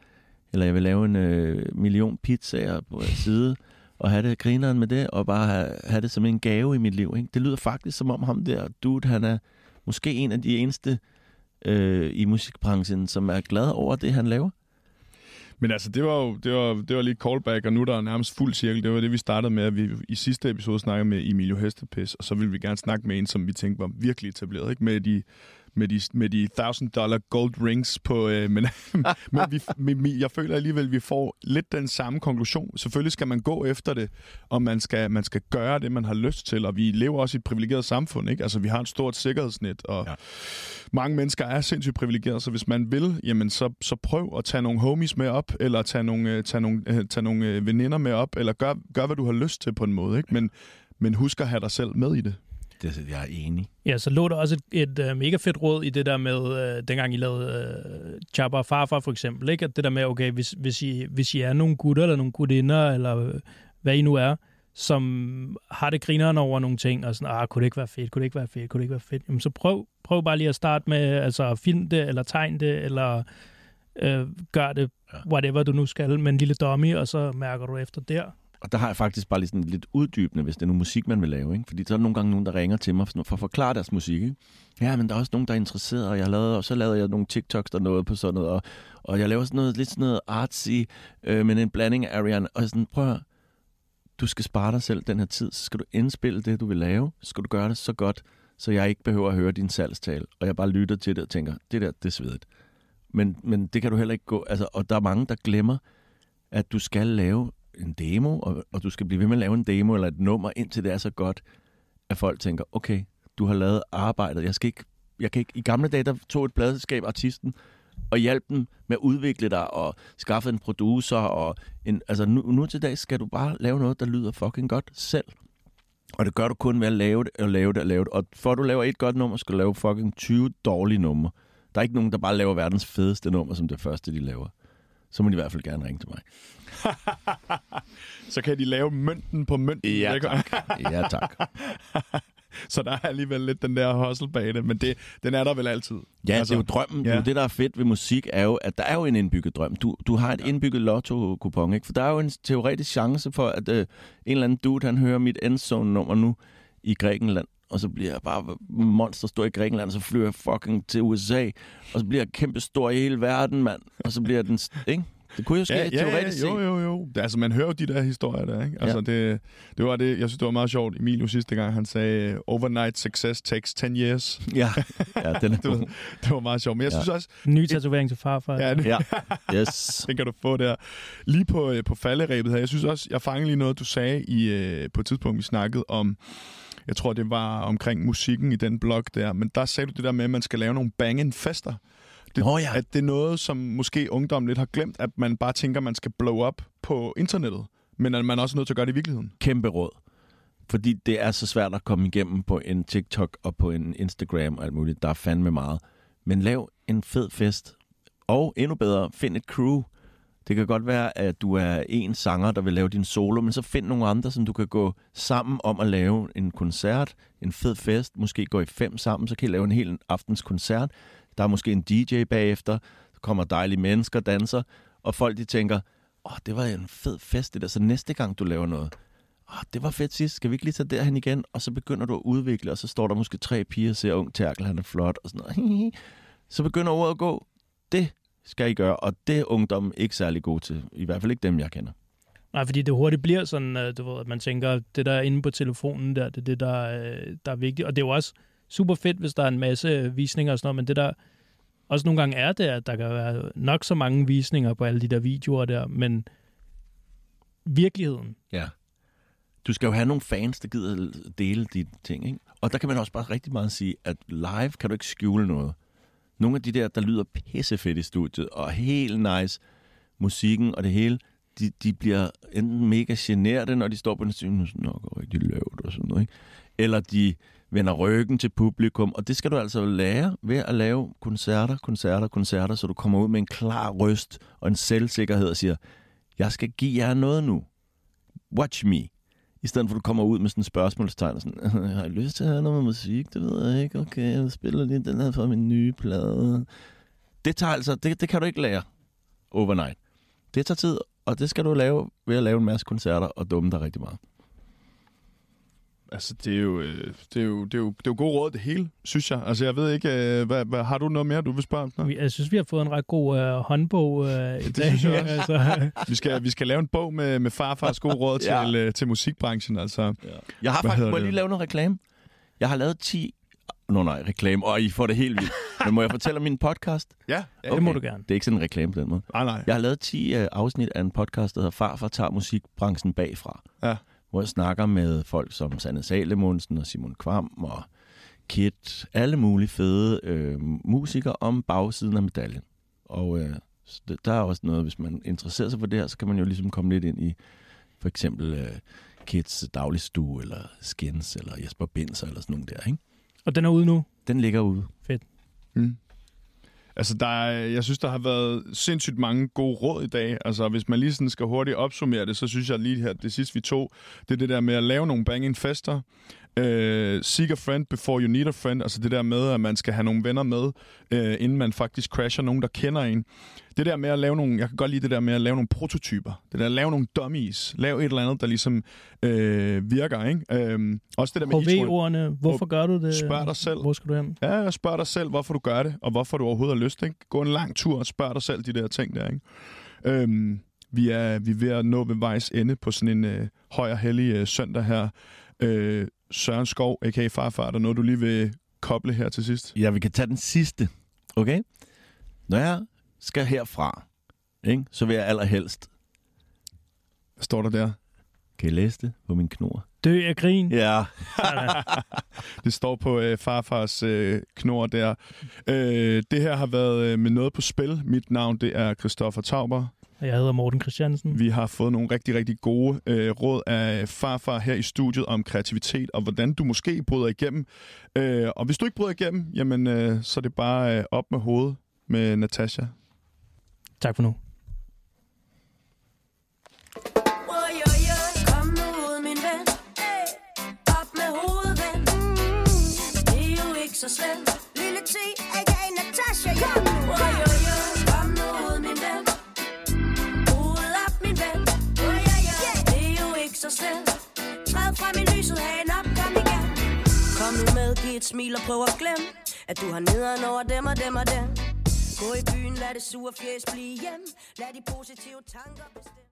eller jeg vil lave en øh, million pizzaer på side, og have det grineren med det, og bare have, have det som en gave i mit liv. Ikke? Det lyder faktisk som om ham der dude, han er måske en af de eneste øh, i musikbranchen, som er glad over det, han laver. Men altså, det var jo det var, det var lige callback, og nu der er der nærmest fuld cirkel. Det var det, vi startede med, at vi i sidste episode snakkede med Emilio Hestepis, og så ville vi gerne snakke med en, som vi tænkte var virkelig etableret, ikke? Med de, med de, med de 1000 dollar gold rings på... Øh, men men vi, men jeg føler alligevel, at vi får lidt den samme konklusion. Selvfølgelig skal man gå efter det, og man skal, man skal gøre det, man har lyst til, og vi lever også i et privilegeret samfund, ikke? Altså, vi har et stort sikkerhedsnet, og ja. mange mennesker er sindssygt privilegerede, så hvis man vil, jamen, så, så prøv at tage nogle homies med op, eller tage nogle, øh, tage nogle, øh, tage nogle øh, veninder med op, eller gør, gør, hvad du har lyst til på en måde, ikke? Men, men husk at have dig selv med i det. Det, jeg er enig. Ja, så lå der også et, et uh, mega fedt råd i det der med, uh, dengang I lavede uh, Chopper og Farfar for eksempel, ikke? At det der med, okay, hvis, hvis, I, hvis I er nogle gutter eller nogle gutinder, eller øh, hvad I nu er, som har det grineren over nogle ting, og sådan, ah, kunne det ikke være fedt, kunne det ikke være fedt, kunne det ikke være fedt, jamen så prøv, prøv bare lige at starte med, altså film det, eller tegn det, eller øh, gør det, whatever du nu skal, med en lille dummy, og så mærker du efter der. Og der har jeg faktisk bare lige sådan lidt uddybende, hvis det er nogle musik, man vil lave. Ikke? Fordi så er der nogle gange nogen, der ringer til mig for at forklare deres musik. Ikke? Ja, men der er også nogen, der er interesseret, og, jeg lavede, og så lavede jeg nogle TikToks, der noget på sådan noget. Og, og jeg laver sådan noget, lidt sådan noget artsy, øh, men en blanding af Ariana. Og sådan, prøv at du skal spare dig selv den her tid, så skal du indspille det, du vil lave. Så skal du gøre det så godt, så jeg ikke behøver at høre din salgstal. Og jeg bare lytter til det og tænker, det der, det er svedigt. Men, men det kan du heller ikke gå. Altså, og der er mange, der glemmer, at du skal lave en demo, og, og du skal blive ved med at lave en demo eller et nummer, indtil det er så godt, at folk tænker, okay, du har lavet arbejdet. Jeg skal ikke, jeg kan ikke, I gamle dage, der tog et pladeskab artisten, og hjalp dem med at udvikle dig, og skaffe en producer, og en, altså nu, nu til dag skal du bare lave noget, der lyder fucking godt selv. Og det gør du kun ved at lave det, og lave det, og lave det. Og for at du laver et godt nummer, skal du lave fucking 20 dårlige numre. Der er ikke nogen, der bare laver verdens fedeste nummer, som det første, de laver. Så må de i hvert fald gerne ringe til mig. Så kan de lave mønten på mønten. Ja, tak. Ja, tak. Så der er alligevel lidt den der hustle bag det, men det, den er der vel altid. Ja, altså, det er jo drømmen. Ja. ja. Det, er jo det, der er fedt ved musik, er jo, at der er jo en indbygget drøm. Du, du har et ja. indbygget lotto-kupon, ikke? For der er jo en teoretisk chance for, at øh, en eller anden dude, han hører mit endzone-nummer nu i Grækenland, og så bliver jeg bare monster stor i Grækenland, og så flyver jeg fucking til USA, og så bliver jeg kæmpe stor i hele verden, mand. Og så bliver den... Ikke? Det kunne jo ske Ja, ja, teoretisk ja, jo, jo, jo. Det, altså, man hører jo de der historier der, ikke? Altså, Ja. det, det var det, jeg synes, det var meget sjovt. Emilio sidste gang, han sagde, overnight success takes 10 years. Ja, ja den er Det var, det var meget sjovt. Men jeg Ja. synes også, En ny tatovering til farfar. ja, det, Ja, yes. den kan du få der. Lige på, øh, på falderæbet her, jeg synes også, jeg fangede lige noget, du sagde i, øh, på et tidspunkt, vi snakkede om, jeg tror, det var omkring musikken i den blog der, men der sagde du det der med, at man skal lave nogle banging fester. Det, Nå ja. At det er noget, som måske ungdommen lidt har glemt, at man bare tænker, at man skal blow up på internettet, men at man også er nødt til at gøre det i virkeligheden. kæmpe råd. Fordi det er så svært at komme igennem på en TikTok og på en Instagram og alt muligt. Der er fandme meget. Men lav en fed fest. Og endnu bedre, find et crew. Det kan godt være, at du er en sanger, der vil lave din solo, men så find nogle andre, som du kan gå sammen om at lave en koncert, en fed fest, måske gå i fem sammen, så kan I lave en hel aftens koncert. Der er måske en DJ bagefter, der kommer dejlige mennesker, danser, og folk de tænker, åh, oh, det var en fed fest det der, så næste gang du laver noget, oh, det var fedt sidst, skal vi ikke lige tage derhen igen? Og så begynder du at udvikle, og så står der måske tre piger og ser ung Terkel, han er flot, og sådan noget. Så begynder ordet at gå. Det skal I gøre, og det er ungdommen ikke særlig god til. I hvert fald ikke dem, jeg kender. Nej, fordi det hurtigt bliver sådan, øh, du ved, at man tænker, det der er inde på telefonen der, det er det, der, øh, der er vigtigt. Og det er jo også super fedt, hvis der er en masse visninger og sådan noget, men det der også nogle gange er det, at der kan være nok så mange visninger på alle de der videoer der, men virkeligheden, Ja. Du skal jo have nogle fans, der gider dele de ting, ikke? Og der kan man også bare rigtig meget sige, at live kan du ikke skjule noget. Nogle af de der, der lyder pissefedt i studiet, og helt nice musikken og det hele, de, de bliver enten mega generede, når de står på en scene, og sådan, "Nå, går rigtig lavt og sådan noget, ikke? Eller de vender ryggen til publikum, og det skal du altså lære ved at lave koncerter, koncerter, koncerter, så du kommer ud med en klar røst og en selvsikkerhed og siger, jeg skal give jer noget nu. Watch me. I stedet for, at du kommer ud med sådan en spørgsmålstegn og sådan, øh, har I lyst til at have noget musik? Det ved jeg ikke. Okay, jeg spiller lige den her fra min nye plade. Det tager altså, det, det kan du ikke lære overnight. Det tager tid, og det skal du lave ved at lave en masse koncerter og dumme dig rigtig meget. Altså, det er jo, øh, det er jo, det er jo, det er jo god råd det hele, synes jeg. Altså, jeg ved ikke, øh, hvad, hvad, har du noget mere, du vil spørge om? Vi- jeg synes, vi har fået en ret god øh, håndbog øh, i det dag. synes jeg også. altså, Vi skal, vi skal lave en bog med, med farfars gode råd til, Ja. øh, til musikbranchen. Altså, Jeg har Hvad faktisk, må jeg lige lave noget reklame? Jeg har lavet 10... Nå nej, reklame, og I får det helt vildt. Men må jeg fortælle om min podcast? ja, ja. Det må du gerne. Det er ikke sådan en reklame på den måde. Nej, nej. Jeg har lavet 10 uh, afsnit af en podcast, der hedder Farfar tager musikbranchen bagfra. Ja. Hvor jeg snakker med folk som Sanne Salemonsen og Simon Kvam og Kit. Alle mulige fede øh, musikere om bagsiden af medaljen. Og øh, der er også noget, hvis man interesserer sig for det her, så kan man jo ligesom komme lidt ind i for eksempel øh, Kits dagligstue, eller Skins, eller Jesper Binser, eller sådan nogle der. Ikke? Og den er ude nu. Den ligger ude. Mm. Altså, der er, jeg synes, der har været sindssygt mange gode råd i dag. Altså, hvis man lige sådan skal hurtigt opsummere det, så synes jeg lige her, det sidste vi tog, det er det der med at lave nogle banging fester. Øh, seek a friend before you need a friend. Altså det der med, at man skal have nogle venner med, øh, inden man faktisk crasher nogen, der kender en. Det der med at lave nogle, jeg kan godt lide det der med at lave nogle prototyper. Det der at lave nogle dummies. Lave et eller andet, der ligesom øh, virker, ikke? Øh, også det der med. HV-ordene, hvorfor gør du det? Spørg dig selv. Hvor skal du hen? Ja, spørg dig selv, hvorfor du gør det, og hvorfor du overhovedet har lyst. Ikke? Gå en lang tur og spørg dig selv de der ting der. Ikke? Øhm, vi, er, vi er ved at nå ved vejs ende på sådan en øh, høj og hellig øh, søndag her. Øh, Søren Skov, a.k.a. farfar, er der noget, du lige vil koble her til sidst? Ja, vi kan tage den sidste. Okay? Når jeg skal herfra, ikke, så vil jeg allerhelst... Hvad står der der? Kan I læse det på min knor? Dø af grin. Ja. Det står på øh, farfars øh, knor der. Øh, det her har været øh, med noget på spil. Mit navn det er Christoffer Tauber. Og Jeg hedder Morten Christiansen. Vi har fået nogle rigtig, rigtig gode øh, råd af farfar her i studiet om kreativitet, og hvordan du måske bryder igennem. Øh, og hvis du ikke bryder igennem, jamen, øh, så er det bare øh, op med hovedet med Natasha. Tak for nu. Oj, oj, oj, kom nu ud, min ven. Hey, op med hovedet, ven. Det jo ikke så slemt. Lille T, a.k.a. Natasha, kom jo ikke. Træd frem i lyset, have en kom igen. Kom nu med, giv et smil og prøv at glemme, at du har nederen over dem og dem og dem. Gå i byen, lad det sure fjes blive hjem. Lad de positive tanker bestemme.